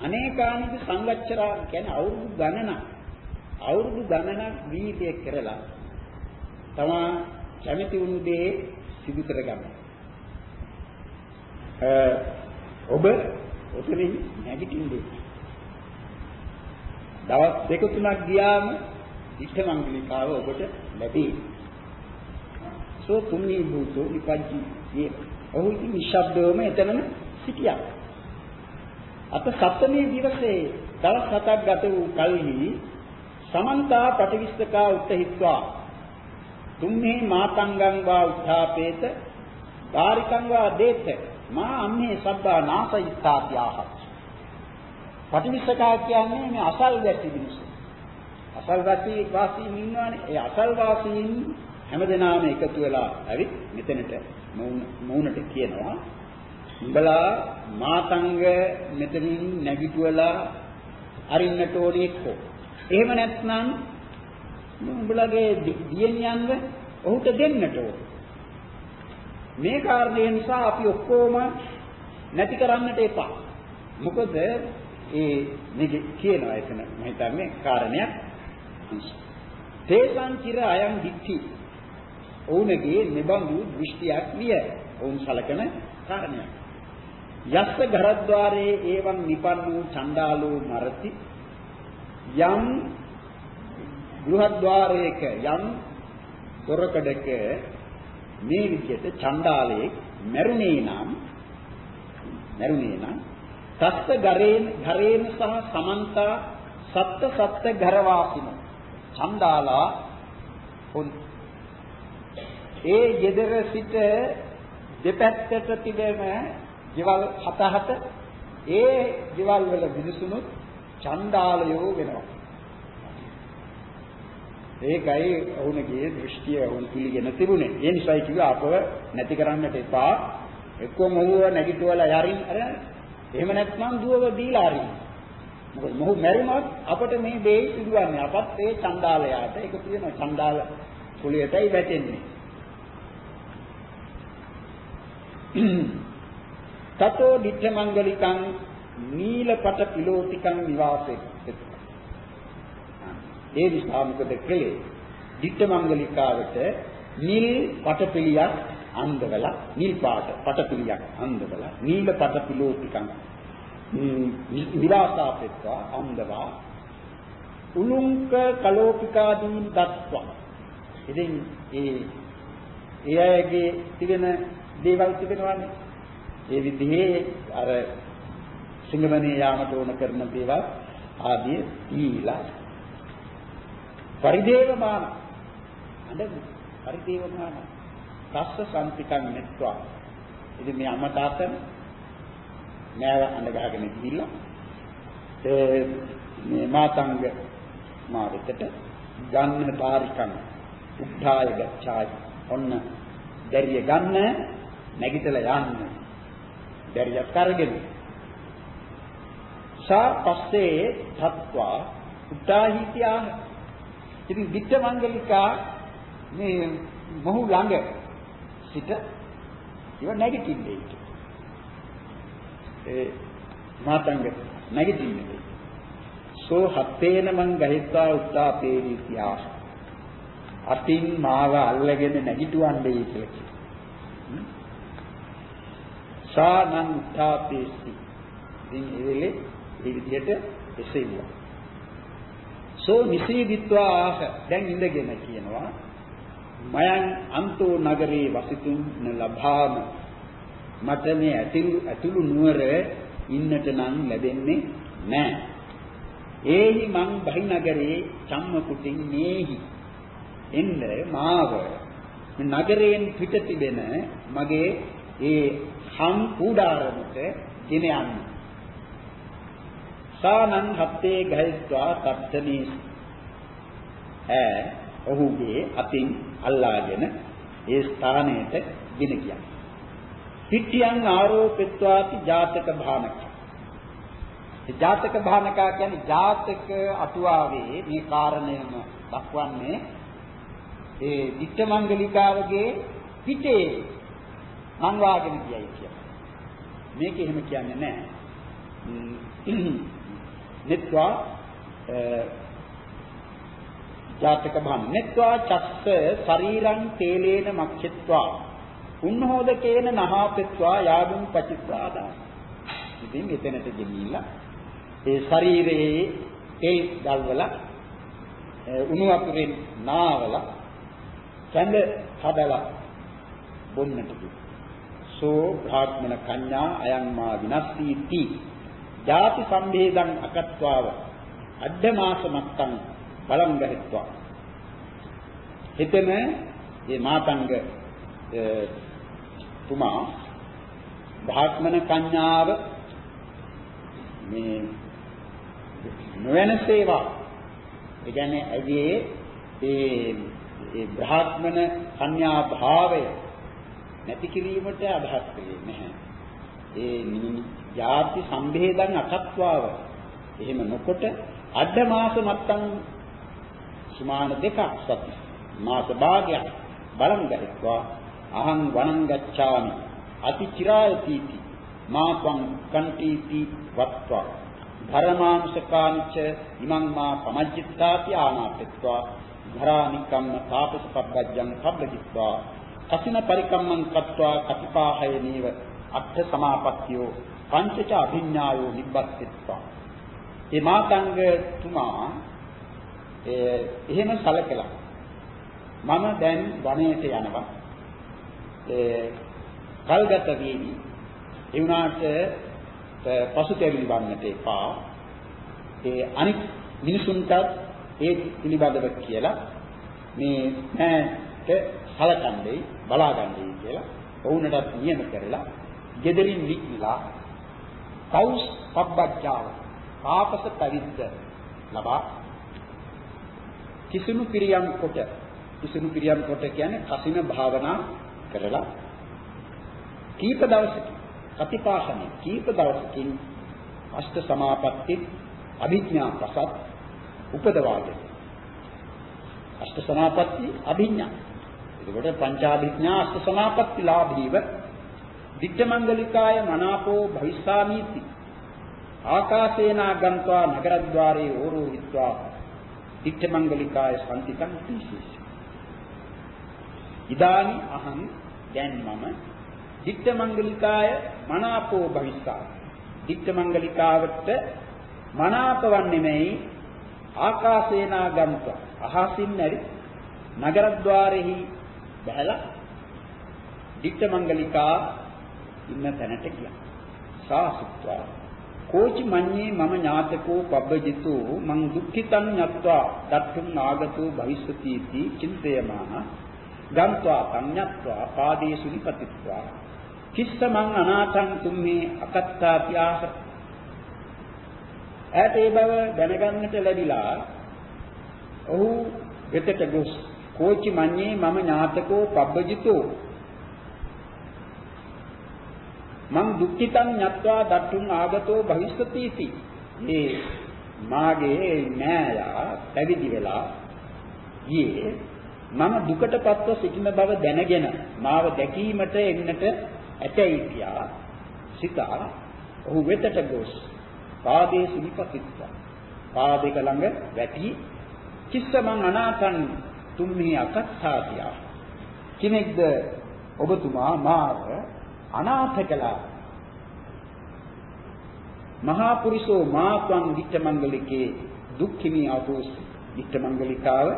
අනේකානික සංගච්ඡරා කියන්නේ අවුරුදු ගණනක් අවුරුදු ගණනක් වීතිය කරලා තමා කැමති වුණු දේ සිදු කරගන්න. ඔබ ඔතනින් නැගිටින්නේ. දවස් දෙක තුනක් ගියාම ඉෂ්ඨ මංගලිකාව ඔබට ලැබේ. සෝ තුන්හි භූතෝ විපංචි යේ. ඔහු ඉතින් නිශ්ශබ්දවම එතනම සිටියා. අත සප්තමේ දිවසේ දවස් හතක් ගත වූ කල්හි සමන්තා පටිවිස්සකා උත්තහිත්වා තුම්හි මාතංගං වා උත්ථාපේත ධාරිකං වා දේත මා අම්මේ සබ්බා නාසයිත්තාත්‍යාහ පටිවිස්සකා කියන්නේ මේ අසල් වැසි මිනිස්සු අසල් වැසි වාසීන් ඉන්නවනේ ඒ අසල් වාසීන් හැමදෙනාම එකතු වෙලා ඇවිත් මෙතනට මූණට කියනවා උඹලා මාතංග මෙතනින් නැගිටුවලා අරින්නට ඕනේ එක්කෝ. එහෙම නැත්නම් උඹලගේ දියණියන්ව ඔහුට දෙන්නට ඕනේ. මේ කාරණය නිසා අපි ඔක්කොම නැති කරන්නට එපා. මොකද ඒ මේක කියනවා එතන මම හිතන්නේ කාරණයක්. තේසං චිර අයං දික්ඛි. ඔවුන්ගේ නිබඳු දෘෂ්ටියක් විය. ඔවුන් සලකන කාරණයක්. යස්ස ගරද්්වාරේ එවං නිපන්නු චණ්ඩාලෝ මරති යම් ගෘහද්්වාරයක යම් දොරකඩක මේ විදිහට චණ්ඩාලයේ මරුණේ නම් මරුණේ නම් සත්ත්‍ය ගරේන ගරේන සහ සමන්තා සත්ත්‍ය සත්ත්‍ය ගරවාසින චණ්ඩාලා ඒ යෙදර සිට දෙපැත්තට තිබෙන ගෙවල් හත හත ඒ ගෙවල් වල මිනිසුනුත් චණ්ඩාලයෝ වෙනවා. ඒකයි ඔවුන්ගේ දෘෂ්ටිය ඔවුන් පිළිගෙන තිබුණේ. ඒ නිසායි කිව්වා අපව නැති කරන්නට එපා. එක්කම ඔහුව නැගිටවලා යරින් අර එහෙම නැත්නම් දුවව දීලා අරින්. මොකද මොහු මැරුණොත් අපට මේ දෙයි සිදුවන්නේ. අපත් ඒ චණ්ඩාලයාට ඒක තියෙනවා චණ්ඩාල කුලියටයි වැටෙන්නේ. තතෝ ditta මංගලිකං නීලපට පිලෝතිකං නිවාසේ ඒ නිසා මොකද කළේ ditta මංගලිකාවට නිල් පටපිලියක් අන්දවලා නිල් පාට පටපිලියක් අන්දවලා නීල පටපිලෝතිකං නිවාසාපෙත්වා අන්දවා උලුංක කලෝපිකාදීන් දත්වා. ඉතින් ඒ එයාගේ තිබෙන දේවල් තිබෙනවානේ. ඒ විදිහේ අර සිංහමනේ යාමට ඕන කරන දේවල් ආදී ඊලා පරිදේවමාන. අඬ පරිදේවමාන. තස්ස සම්පිතං මෙත්වා ඉතින් මේ අම්මා තාත්තා නෑව අඬ ගහගෙන ගිහිල්ලා ඒ මේ මාතංග මාවිතට ගන්න ධාරිකං උද්ධාය ගච්ඡායි. ඔන්න දැරිය ගන්න නැගිටලා යන්න. බැරියක් අරගෙන. සා පස්සේ තත්වා උත්තාහිතියාහ ඉතින් විත්ත මංගලිකා මේ මොහු ළඟ සිට ඉව නැගිටින්නේ. ඒ මාතංග නැගිටින්නේ. සෝ හත්තේන මං ගහිත්වා උත්තාපේරි තියා. අතින් මාව අල්ලගෙන නැගිටුවන්නේ කියලා කියනවා. සානං උත්තාපේසි. ඉතින් ඒ වෙලේ මේ විදිහට එසෙව්වා. සෝ නිසීදිත්වා ආහ දැන් ඉඳගෙන කියනවා මයන් අන්තෝ නගරේ වසිතුන් ලබාම මට මේ ඇතුළු ඇතුළු නුවර ඉන්නට නම් ලැබෙන්නේ නැහැ. ඒහි මං බහි නගරේ චම්ම කුටින් නේහි එන්න මාව නගරයෙන් පිට තිබෙන මගේ ඒ හම් කුඩාරමට ගෙන යන්න. සානං හත්තේ ගහිත්වා තත්තනී ඈ ඔහුගේ අතින් අල්ලාගෙන ඒ ස්ථානයට ගෙන ගියා. පිටියන් ආරෝපෙත්වාති ජාතක භානක. ජාතක භානකා කියන්නේ ජාතක අටුවාවේ මේ කාරණයම දක්වන්නේ ඒ විච්ඡමංගලිකාවගේ පිටේ මං වාගෙන කියයි කියලා. මේක එහෙම කියන්නේ නැහැ. netwa ජාතක භාන netwa චස්ස ශරීරං තේලේන මක්ඛෙත්වා උන්නහෝදකේන නහාපෙත්වා යාදුම් පචිත්වාදා. ඉතින් එතනට ගෙනිලා ඒ ශරීරයේ තෙල් ගල්වලා උණු වතුරෙන් නාවලා කැඳ හදලා බොන්නට කිව්වා. සෝ භාග්මන කඤ්ඤා අයං මා විනස්සීති. ಜಾති සම්භේදං අකත්වාව අඩ මාස මත්තං බලං ගහිත්වා. හිතෙන මේ මාතංග තුමා භාග්මන කඤ්ඤාව මේ නොවන සේවා ඒ කියන්නේ ඇගේ ඒ ඒ බ්‍රාහ්මණ කන්‍යා භාවය නැති කිරීමට අදහස් කළේ නැහැ. ඒ ಜಾති සම්භේදං අකත්වාව එහෙම නොකොට අඩ මාස මත්තන් සුමාන දෙකක් සති මාස භාගයක් බලන් ගත්තා අහං වනං ගච්ඡාමි. අති චිරායතිති මාපං කන්ටිති වත්වා. ධර්මාංශකාංච ඉමං මා පමජ්ජිත්තාති ආනාපෙත්වා. ධරානිකම්ම තාපස පබ්බජ්ජං පබ්බජිත්වා. කසින පරිකම්මං කତ୍වා කතිපාහය නීව අට්ඨ සමාපත්තියෝ පංචච අභිඥායෝ නිබ්බත්ත්වා මේ මාතංග තුමා එහෙම සැලකලා මම දැන් වනයේට යනවා. ඒ කල්ගත වේවි ඒ වුණාට පසුතැවිලි වන්නට එපා. ඒ අනිත් මිනිසුන්ටත් ඒ පිළිබඳව කියලා මේ මෑට සලකන්නේ බලාගන්නේ කියලා ඔවුන්ටත් නියම කරලා gederin නික්ලා කවුස් පබ්බච්චාව පාපස පරිද්ද ලබා කිසිනු පිරියම් කොට කිසිනු පිරියම් කොට කියන්නේ කසින භාවනා කරලා කීප දවසකින් ප්‍රතිපාසනේ කීප දවසකින් අෂ්ට සමාපatti අභිඥා ප්‍රසත් උපදවාගෙන. අෂ්ට සමාපatti අභිඥා. එතකොට පංචාභිඥා අෂ්ට සමාපatti ලාභීව විද්‍යමංගලිකාය මනාපෝ භවිස්සාමීති. ආකාශේනා ගන්්වා නගරද්්වාරේ ඕරෝහිත්වා විද්‍යමංගලිකාය සම්තිකං තීසීසි ඉදානි අහං දැන් මම විද්‍යමංගලිකාය මනාපෝ භවිස්සා. විද්‍යමංගලිකාවට මනාපවන්නේ නැයි ආකාශේනා ගන්්වා අහසින් නැරි නගරද්්වාරෙහි බැලලා දිට්ඨමංගලිකා ඉන්න තැනට ගියා. සාසුත්වා. කෝචි මඤ්ඤේ මම ඥාතකෝ පබ්බජිතු මං දුක්ඛිතං ඤත්වා දත්තුං ආගතෝ භවිස්සති इति චින්තයමාන ගන්්වා සංඤත්වා පාදේසු නිපතිත්වා. කිස්සමං අනාථං තුම්මේ අකත්තාති ආස ඈත ඒ බව දැනගන්නට ලැබිලා ඔහු වෙතට ගොස්. කෝචි මඤ්ඤේ මම ඥාතකෝ පබ්බජිතෝ. මං දුක්ඛිතං ඤත්වා දට්ටුං ආගතෝ භවිස්සති इति මේ මාගේ නෑයා පැවිදි වෙලා ගියේ මම දුකටපත්ව සිටින බව දැනගෙන මාව දැකීමට එන්නට ඇතැයි කියා සිතා ඔහු වෙතට ගොස් පාදයේ සිලිපතිත්වා පාදයක ළඟ වැටි කිස්සමං අනාථන් තුම්හි අකත්තාතියා කෙනෙක්ද ඔබතුමා මාව අනාථ කළා මහා පුරිසෝ මාත්වං විච්ඡමංගලිකේ දුක්ඛිමි ආපෝස් විච්ඡමංගලිකාව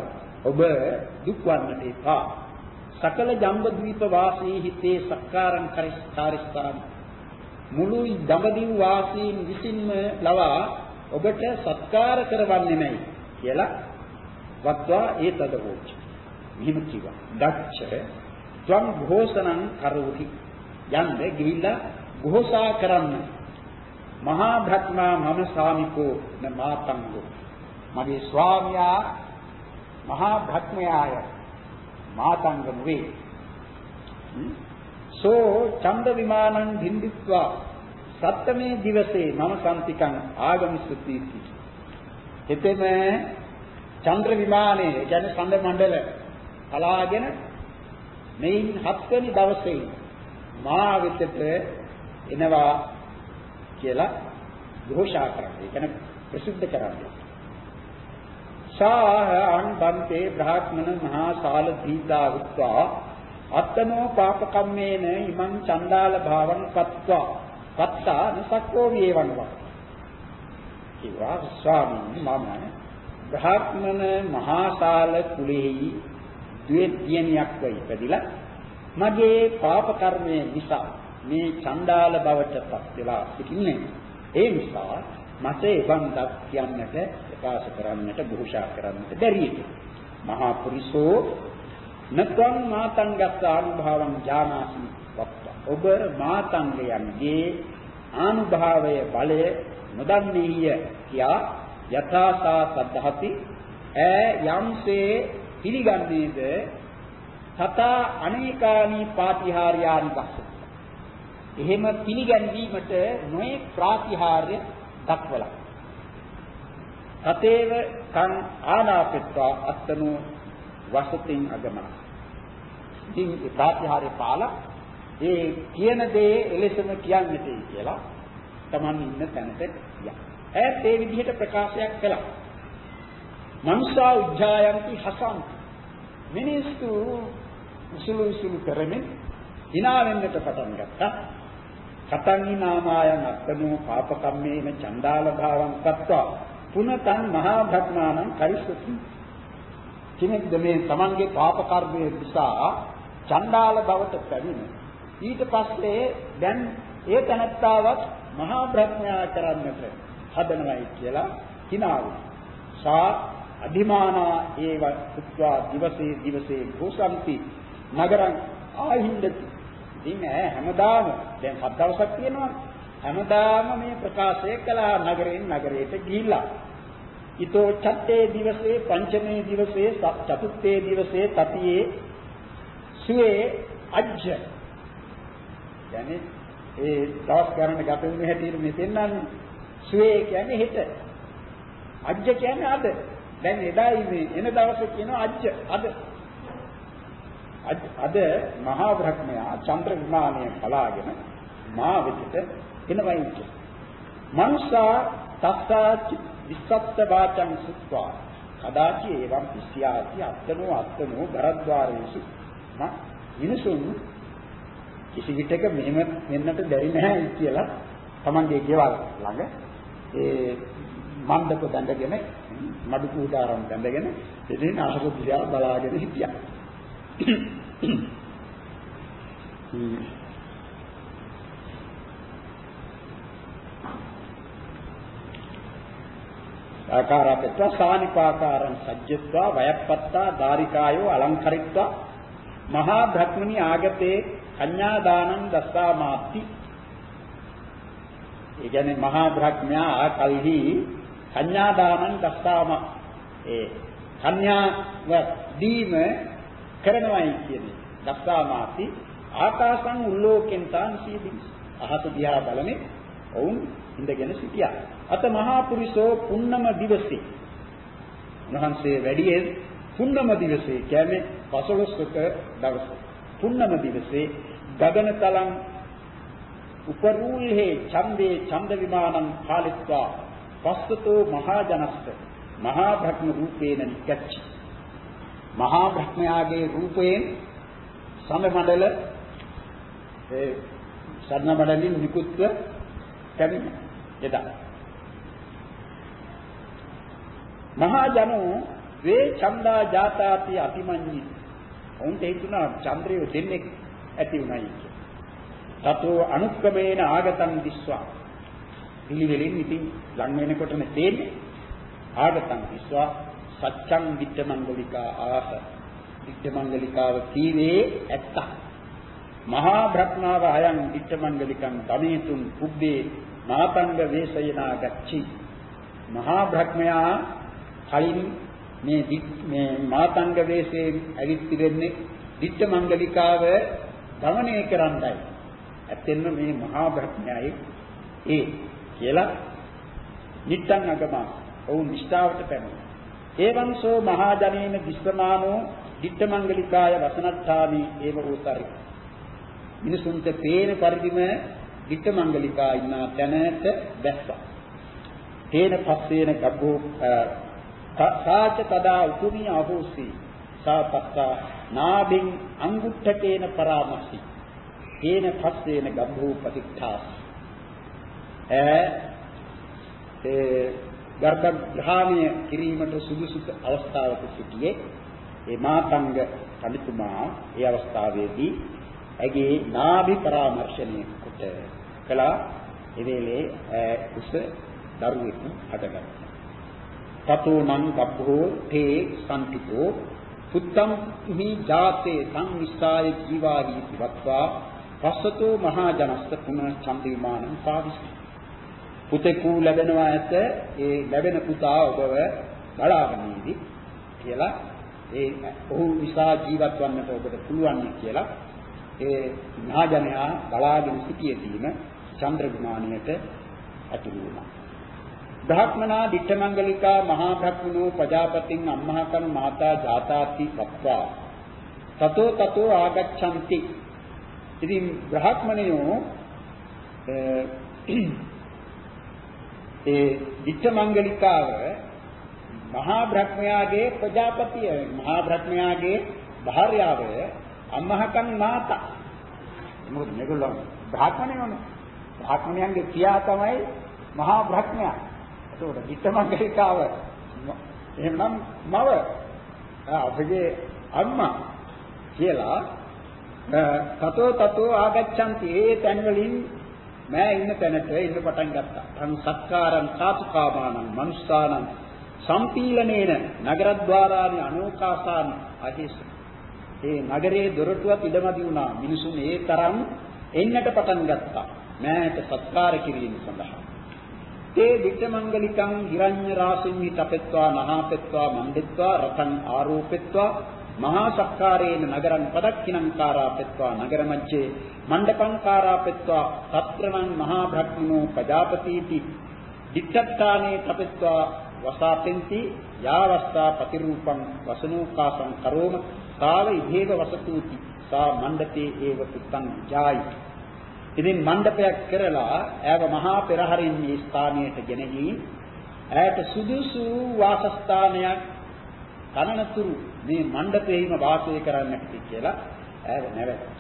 ඔබ දුක් වන්නට එපා සකල ජම්බ ද්වීප වාසී හිතේ සක්කාරං කරිස්ථාරිස්ථාන මුළු දඹදිව් වාසීන් විසින්ම ලවා ඔබට සත්කාර කරවන්නේ නැහැ කියලා වත්වා ඒ තදවෝච. මෙහිම කිව්වා. දච්ච ත්වං ഘോഷණං කරෝහි. යන්න ගිහිල්ලා ഘോഷා කරන්න. මහා භක්මා මම සාමිකෝ න මාතංගෝ. මගේ ස්වාමියා මහා භක්මයාය මාතංග නුවේ. සෝ චන්ද විමානං බින්දිත්වා සත්තමේ දිවසේ මම සම්තිකං ආගමිස්සති එතෙම චන්ද්‍ර විමානයේ කියන්නේ සඳ මණ්ඩල පලාගෙන මෙයින් හත්වෙනි දවසේ මා වෙතට එනවා කියලා ഘോഷා කරන්නේ. ඒ කියන්නේ ප්‍රසිද්ධ කරන්නේ. සාහ අන්බන්තේ බ්‍රහ්මන මහා සාල දීතා උත්වා අත්තනෝ පාපකම්මේන ඉමං චණ්ඩාල භාවං පත්වා පත්තා නසක්කෝ වේවන්වා කිවා ස්වාමීන් මම බ්‍රහ්මන මහා සාල කුලෙහි ද්වේද්‍යනියක් වෙ ඉපදිලා මගේ පාප කර්මය නිසා මේ චණ්ඩාල බවට පත් වෙලා සිටින්නේ. ඒ නිසා මට එවන්දක් කියන්නට ප්‍රකාශ කරන්නට බුරුෂා කරන්නට බැරි මහා පුරිසෝ නත්වං මාතංගස්ස අනුභවං ජානාසි වක්ත. ඔබ මාතංගයන්ගේ ආනුභාවය බලය නොදන්නේය කියා යථාසා සද්ධාති ඈ යම්සේ පිළිගන්නේද? තථා අනේකානී පාතිහාර්යානි බක්ස එහෙම පිළිගැන්වීමට නොයේ ප්‍රාතිහාර්ය දක්වලා තතේව කං ආනාපෙත්වා අත්තනෝ වසතින් අගමන ඉතින් ඒ ප්‍රාතිහාර්ය පාලා ඒ කියන දේ එලෙසම කියන්නටයි කියලා Taman ඉන්න තැනට ගියා. ඈත් ඒ විදිහට ප්‍රකාශයක් කළා. මනුෂ්‍යා උජ්ජායන්ති හසන්ති. මිනිස්සු උසුළු උසුළු කරමින් hina වෙන්නට පටන් ගත්තා. කතංහි නාමායන් අත්තනෝ පාපකම්මේන චණ්ඩාල භාවං කତ୍වා පුනතං මහා භක්මානං කරිස්සති. කෙනෙක්ද මේ තමන්ගේ පාප කර්මයේ නිසා චණ්ඩාල බවට පැමිණ ඊට පස්සේ දැන් ඒ තනත්තාවත් මහා ප්‍රඥා කරන්නට හදනවයි කියලා හිනාවු. සා අධිමානා ඒව සුත්වා දිවසේ දිවසේ භූසන්ති නගරං ආහින්දති. ඉතින් ඈ හැමදාම දැන් හත් දවසක් තියෙනවා. හැමදාම මේ ප්‍රකාශය කළා නගරෙන් නගරයට ගිහිල්ලා. ඊතෝ චත්තේ දිවසේ පංචමේ දිවසේ චතුර්ථේ දිවසේ තතියේ සුවේ අජ්ජ. يعني ඒ දවස් ගණන ගත වෙන හැටියට මෙතෙන් නම් සුවේ කියන්නේ හෙට. අජ්ජ කියන්නේ අද. දැන් එදායි මේ එන දවසේ කියනවා අජ්ජ අද. අද මහා බ්‍රහ්මයා චන්ද්‍ර විමානය පලාගෙන මා වෙතට එනවයි කිය. මනුෂ්‍යා තත්තා විස්සත්ත වාචං සුත්වා කදාචි එවම් පිස්සියාති අත්තනෝ අත්තනෝ ගරද්වාරේසු මා මිනිසුන් කිසි විටක මෙහෙම වෙන්නට බැරි නැහැ කියලා තමන්ගේ ගෙවල් ළඟ ඒ මණ්ඩප බැඳගෙන මඩු කූඩාරම් බැඳගෙන ඉතින් අහක දිහා බලාගෙන හිටියා. ආකාරපෙත්ත සානිපාකාරං සජ්ජත්වා වයප්පත්තා ධාරිකායෝ අලංකරිත්වා මහා භක්මනි ආගතේ කඤ්ඤා දානං දස්සාමාති ඒ කියන්නේ මහා බ්‍රහ්මයා ආකල්හි කඤ්ඤා දානං දස්සාම ඒ කන්‍යාව දීම කරනවායි කියන්නේ. දස්සාමාති ආකාසං උල්ලෝකෙන් තාන් සීදී අහස දිහා බලන්නේ ඔවුන් ඉඳගෙන සිටියා. අත මහා පුරිසෝ පුන්නම දිවසේ. උන්වහන්සේ වැඩියේ පුන්නම දිවසේ කියන්නේ 15ක දවස. පුන්නම දිවසේ ගගනතලං උපරූල්හි ඡන්දේ ඡන්ද විමානං කාලිත්වා පස්සතෝ මහා ජනස්ස මහා භක්ම රූපේන නිකච්චි. මහා භක්මයාගේ රූපයෙන් සම මණ්ඩල ඒ සර්ණ මණ්ඩලින් නිකුත්ව කැමින එදා මහා ජනෝ වේ ඡන්දා ජාතාති අතිමඤ්ඤි. ඔවුන්ට හිතුණා චන්ද්‍රය දෙන්නේ ඇති උනායි කියලා. තතෝ අනුක්‍රමේන ආගතං දිස්වා. පිළිවෙලින් ඉතින් ලං වෙනකොටම තේන්නේ ආගතං දිස්වා. සච්ඡං විද්දමංගලිකා ආහ විද්දමංගලිකාව කීවේ ඇත්ත. මහා බ්‍රහ්මාව අයං විද්දමංගලිකං ධමේතුන් කුබ්බේ මාතංග වේසයනා ගච්ඡි. මහා බ්‍රහ්මයා කලින් මේ මේ මාතංග වේසයෙන් ඇවිත් ඉරෙන්නේ විද්දමංගලිකාව දමනය කරන්නයි. ඇත්තෙන්ම මේ මහා බ්‍රහ්මයායි ඒ කියලා නිත්තං අගම ඔවුන් නිෂ්ඨාවට පැමිණෙනවා එවංසෝ මහා ජනේන විස්්‍රමානෝ dittමංගලිකාය වසනත්ථාමි ඒව උතරි මිනිසුන්ට පේන පරිදිම dittමංගලිකා ඉන්න තැනට දැස්සා තේන පස්සේන ගබ්බෝ සාච තදා උතුමි අහෝසි. සාපත්තා නාබින් අංගුට්ඨකේන පරාමස්සි. තේන පස්සේන ගබ්බෝ ප්‍රතික්ඛාස් ඈ ගර්භග්‍රහණය කිරීමට සුදුසු අවස්ථාවක සිටියේ ඒ මාතංග කඳුතුමා ඒ අවස්ථාවේදී ඇගේ නාභි පරාමර්ශණය කොට කළා. ඒ වෙලේ උස දරුවෙක් හටගත්තා. තතෝ මං ගබ්බෝ තේ සම්පිතෝ පුත්තම් හි ජාතේ සංවිස්සාය ජීවාහි වත්වා පස්සතෝ මහා ජනස්ස පුනః චන්දිමානං පාවිසි පුතෙකු ලැබෙනවා ඇත ඒ ලැබෙන පුතා ඔබව බලාගෙන ඉදි කියලා ඒ ඔහු නිසා ජීවත් වන්නට ඔබට පුළුවන් කියලා ඒ මහජනයා බලාගෙන සිටියදීම චන්ද්‍ර විමානයට ඇතුළු වුණා. බ්‍රහ්මනා දිට්ඨමංගලිකා මහා බ්‍රහ්මනෝ ප්‍රජාපතින් අම්මහකන් මාතා ජාතාති වත්වා තතෝ තතෝ ආගච්ඡanti ඉතින් බ්‍රහ්මණයෝ ඒ විච්ඡමංගලිකාව මහා බ්‍රහ්මයාගේ ප්‍රජාපතිය මහා බ්‍රහ්මයාගේ භාර්යාව අම්මහකන් මාතා මොකද මේගොල්ලෝ බ්‍රාහ්මණයෝනේ. බ්‍රාහ්මණයන්ගේ පියා තමයි මහා බ්‍රහ්මයා ඒකට විච්ඡමංගලිකාව එහෙනම් මව අපගේ අම්මා කියලා තතෝ තතෝ ආගච්ඡanti ඒ තැන් වලින් මෑ ඉන්න තැනට ඉන්න පටන් ගත්තා. තං සත්කාරං සාතුකාමානං මනුස්සානං සම්පීලනේන නගරද්්වාරානි අනෝකාසාන අහිස. ඒ නගරයේ දොරටුවත් ඉඩමදි වුණා. මිනිසුන් ඒ තරම් එන්නට පටන් ගත්තා. මෑට සත්කාර කිරීම සඳහා. තේ වික්‍රමංගලිකං හිරඤ්ඤ රාසින්හි තපෙත්වා නහාපෙත්වා මණ්ඩෙත්වා රතං ආරෝපෙත්වා මහා සක්කාරේන නගරං පදක්ඛිනංකාරාපෙත්වා නගර මැජ්ජේ මණ්ඩපංකාරාපෙත්වා සත්‍රණං මහා භක්මනෝ ප්‍රජාපතිති. දිත්තත්තානේ තපෙත්වා වසාපෙන්ති යාවස්සා ප්‍රතිරූපං වසනෝකාසං කරෝම කාල ඉහේව වසතුති. සා මණ්ඩපේ ඒව පුත්තං ජායි. ඉතින් මණ්ඩපයක් කරලා ඈව මහා පෙරහරින් මේ ස්ථානයට ගෙනගී ඈට සුදුසු වාසස්ථානයක් කනනතුරු මේ මණ්ඩපයේම වාසය කරන්නට කියලා ඈව නැවැත්තා.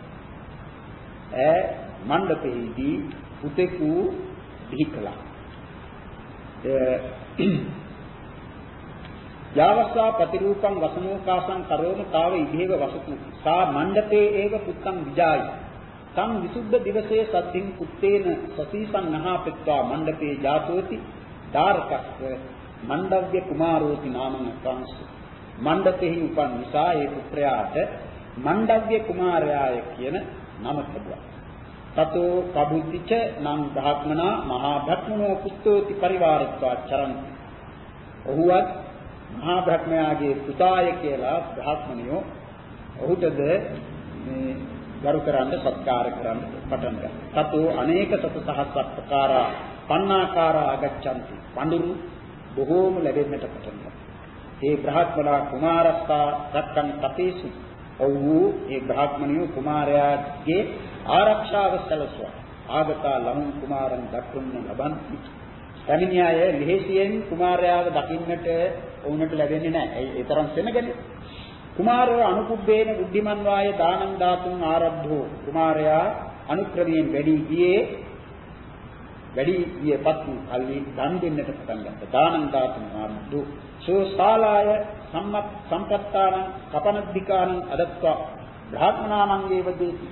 ඈ මණ්ඩපයේදී පුතෙකු බිහි කළා. යාවස්සා ප්‍රතිරූපං වසනෝකාසං කරෝම තාව ඉදීව වසතු සා මණ්ඩපේ ඒව පුත්තං විජායි තං විසුද්ධ දිවසේ සද්ධින් පුත්තේන සසීසං නහාපෙත්වා මණ්ඩපේ ජාතෝති ධාරකස්ස මණ්ඩව්‍ය කුමාරෝති නාමං අකාංශ මණ්ඩපෙහි උපන් නිසා ඒ පුත්‍රයාට මණ්ඩව්‍ය කුමාරයාය කියන නම ලැබුවා. තතෝ කබුද්ධිච නම් බ්‍රාහ්මනා මහා භක්මනෝ පුත්තෝති පරිවාරත්වා චරන්ති. ඔහුවත් මහා භක්මයාගේ පුතාය කියලා බ්‍රාහ්මණයෝ ඔහුටද මේ ගරු කරන්න සත්කාර කරන්න පටන් ගත්තා. තතෝ අනේක සත සහස්ස ප්‍රකාරා පන්නාකාරා අගච්ඡanti. පඳුරු බොහෝම ලැබෙන්නට පටන් ගත්තා. ඒ බ්‍රහ්මනා කුමාරස්සා සක්කං තපේසු ඔව්හු ඒ බ්‍රාහ්මණිය කුමාරයාගේ ආරක්ෂාව සැලසුවා. ආගතා ලහුන් කුමාරන් දක්වන්න ලබන්ති. පැමිණියාය ලිහිසියෙන් කුමාරයාව දකින්නට වුණට ලැබෙන්නේ නැහැ. ඒ තරම් සෙනගනේ. කුමාරව අනුකුබ්බේන බුද්ධිමන් වාය දානං දාතුන් ආරබ්ධෝ කුමාරයා අනුක්‍රමයෙන් වැඩි ගියේ වැඩි ගියපත් වූ කල්හි දන් දෙන්නට පටන් ගත්තා. දානං දාතුන් ආරබ්ධෝ සෝ ශාලාය සම්මත් සම්පත්තාන කපනද්దిකාන අදත්වා බ්‍රාහ්මනාමංගේ වදේති.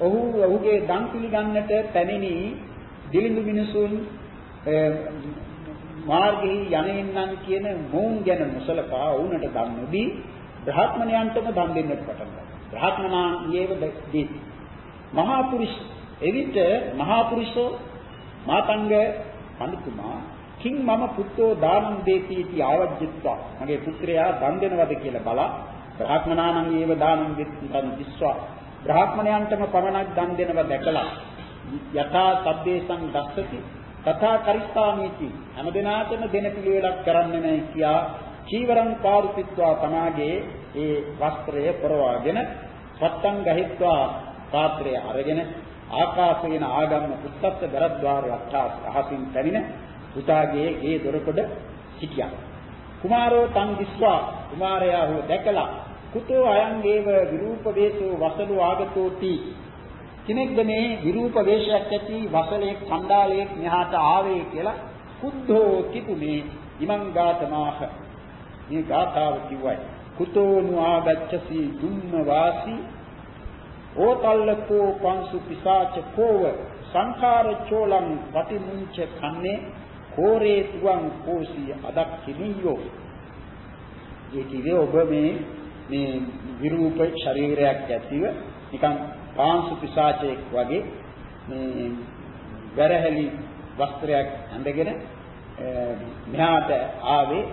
ඔහු ඔහුගේ දන් පිළිගන්නට පැමිණි දිලිඳු මිනිසුන් මාර්ගෙහි යනෙන්නන් කියන මොවුන් ගැන මුසලකා වුණට දන් නොදී බ්‍රාහ්මණයන්ටම දන් දෙන්නට පටන් ගත්තා. බ්‍රාහ්මනාංගේව දෙති. මහා පුරුෂ එවිට මහා පුරුෂෝ මාතංග පඬිතුමා කිං මම පුත්තෝ දානං දේති इति ආවජ්ජත්වා මගේ පුත්‍රයා දන් දෙනවද කියලා බලා බ්‍රාහ්මනානං ඒව දානං දෙත්තන් විශ්වා. බ්‍රාහ්මණයන්ටම පමණක් දන් දෙනව දැකලා යථා සබ්දේසං දස්සති තථා කරිස්සාමීති හැමදෙනාටම දෙන පිළිවෙලක් කරන්නේ නැහැ කියා චීවරං පාරුපිත්වා තමාගේ ඒ වස්ත්‍රය පරවාගෙන සත්තං ගහිත්වා පාත්‍රය අරගෙන ආකාශයෙන් ආගම්ම පුත්තත් දරද්වාරය අට්ඨාස් අහසින් පැමිණ පුතාගේ ගේ දොරකොඩ සිටියා. කුමාරෝ තං විස්වා කුමාරයා හෝ දැකලා කුතෝ අයං ඒව විරූප වේසෝ වසලු ආගතෝති. කෙනෙක්ද මේ විරූප වේශයක් ඇති වසලේ කණ්ඩාලයේ මෙහාට ආවේ කියලා කුද්ධෝ කිතුනේ ඉමං ගාතමාහ. මේ ගාථාව කිව්වයි. කුතෝනු ආගච්ඡසි දුම්ම වාසී ඕතල්ලකෝ පංසු පිසාච කෝව සංඛාර චෝලං වතිමුංච කන්නේ කෝරේ තුවන් කෝසී අදක්ඛිනියෝ ඒ කිව්වේ ඔබ මේ මේ විරූප ශරීරයක් ඇතිව නිකන් පාංශු පිසාචයෙක් වගේ මේ වැරහැලි වස්ත්‍රයක් ඇඳගෙන මෙහාට ආවේ.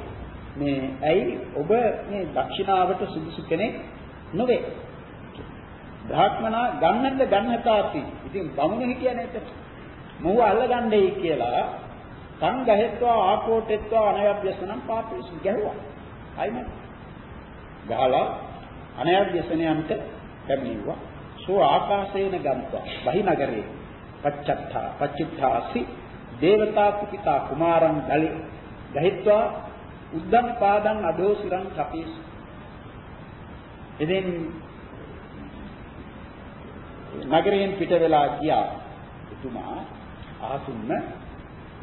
මේ ඇයි? ඔබ මේ දක්ෂිනාවට සුදුසු කෙනෙක් නොවේ. බ්‍රාහ්මනා ගන්නට ගන්නතාති ඉතින් බමුණ හිටියනේ එතන මොහු අල්ලගන්නයි කියලා තං ගහෙත්වා ආකෝටෙත්වා අනයබ්‍යසනම් පාපේසු ගැහුවා. අයිමත්. ගහලා අනයබ්‍යසනයන්ට පැමිණිවා. සෝ ආකාශේන ගම්වා බහි නගරේ පච්චත්තා පච්චිත්තාසි දේවතා කුපිතා කුමාරං දලි ගහිත්වා උද්දම් පාදං අදෝසිරං කපේසු. ඉතින් නගරයෙන් පිට වෙලා ගියා. එතුමා ආසුන්න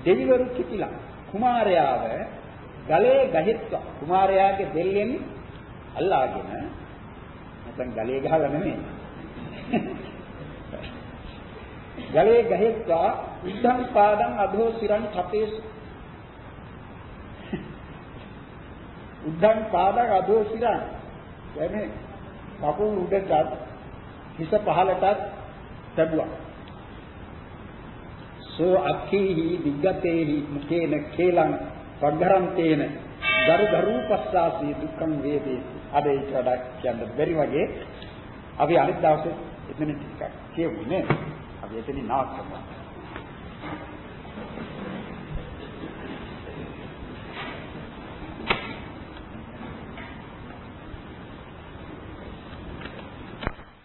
දෙවිවරු කිපිලා කුමාරයාව ගලේ ගහෙත්වා කුමාරයාගේ දෙල්ලෙන් අල්ලාගෙන නැත්නම් ගලේ ගහලා නෙමෙයි. ගලේ ගහෙත්වා උද්ධං පාදං අධෝ සිරං කපේසු. උද්ධං පාදං අධෝ සිරං. කියන්නේ කකුල් උඩටත් හිස පහලටත් තැබුවා. සෝ අක්ඛේහි විග්ගතේහි මුකේන කේලං පග්ගරන්තේන දරු දරූපස්සාසී දුක්ඛං වේදේ. අද ඒක වඩා කියන්න බැරි වගේ අපි අනිත් දවසේ එතන ටිකක් කියමුනේ. අපි එතනින් නවත්තමු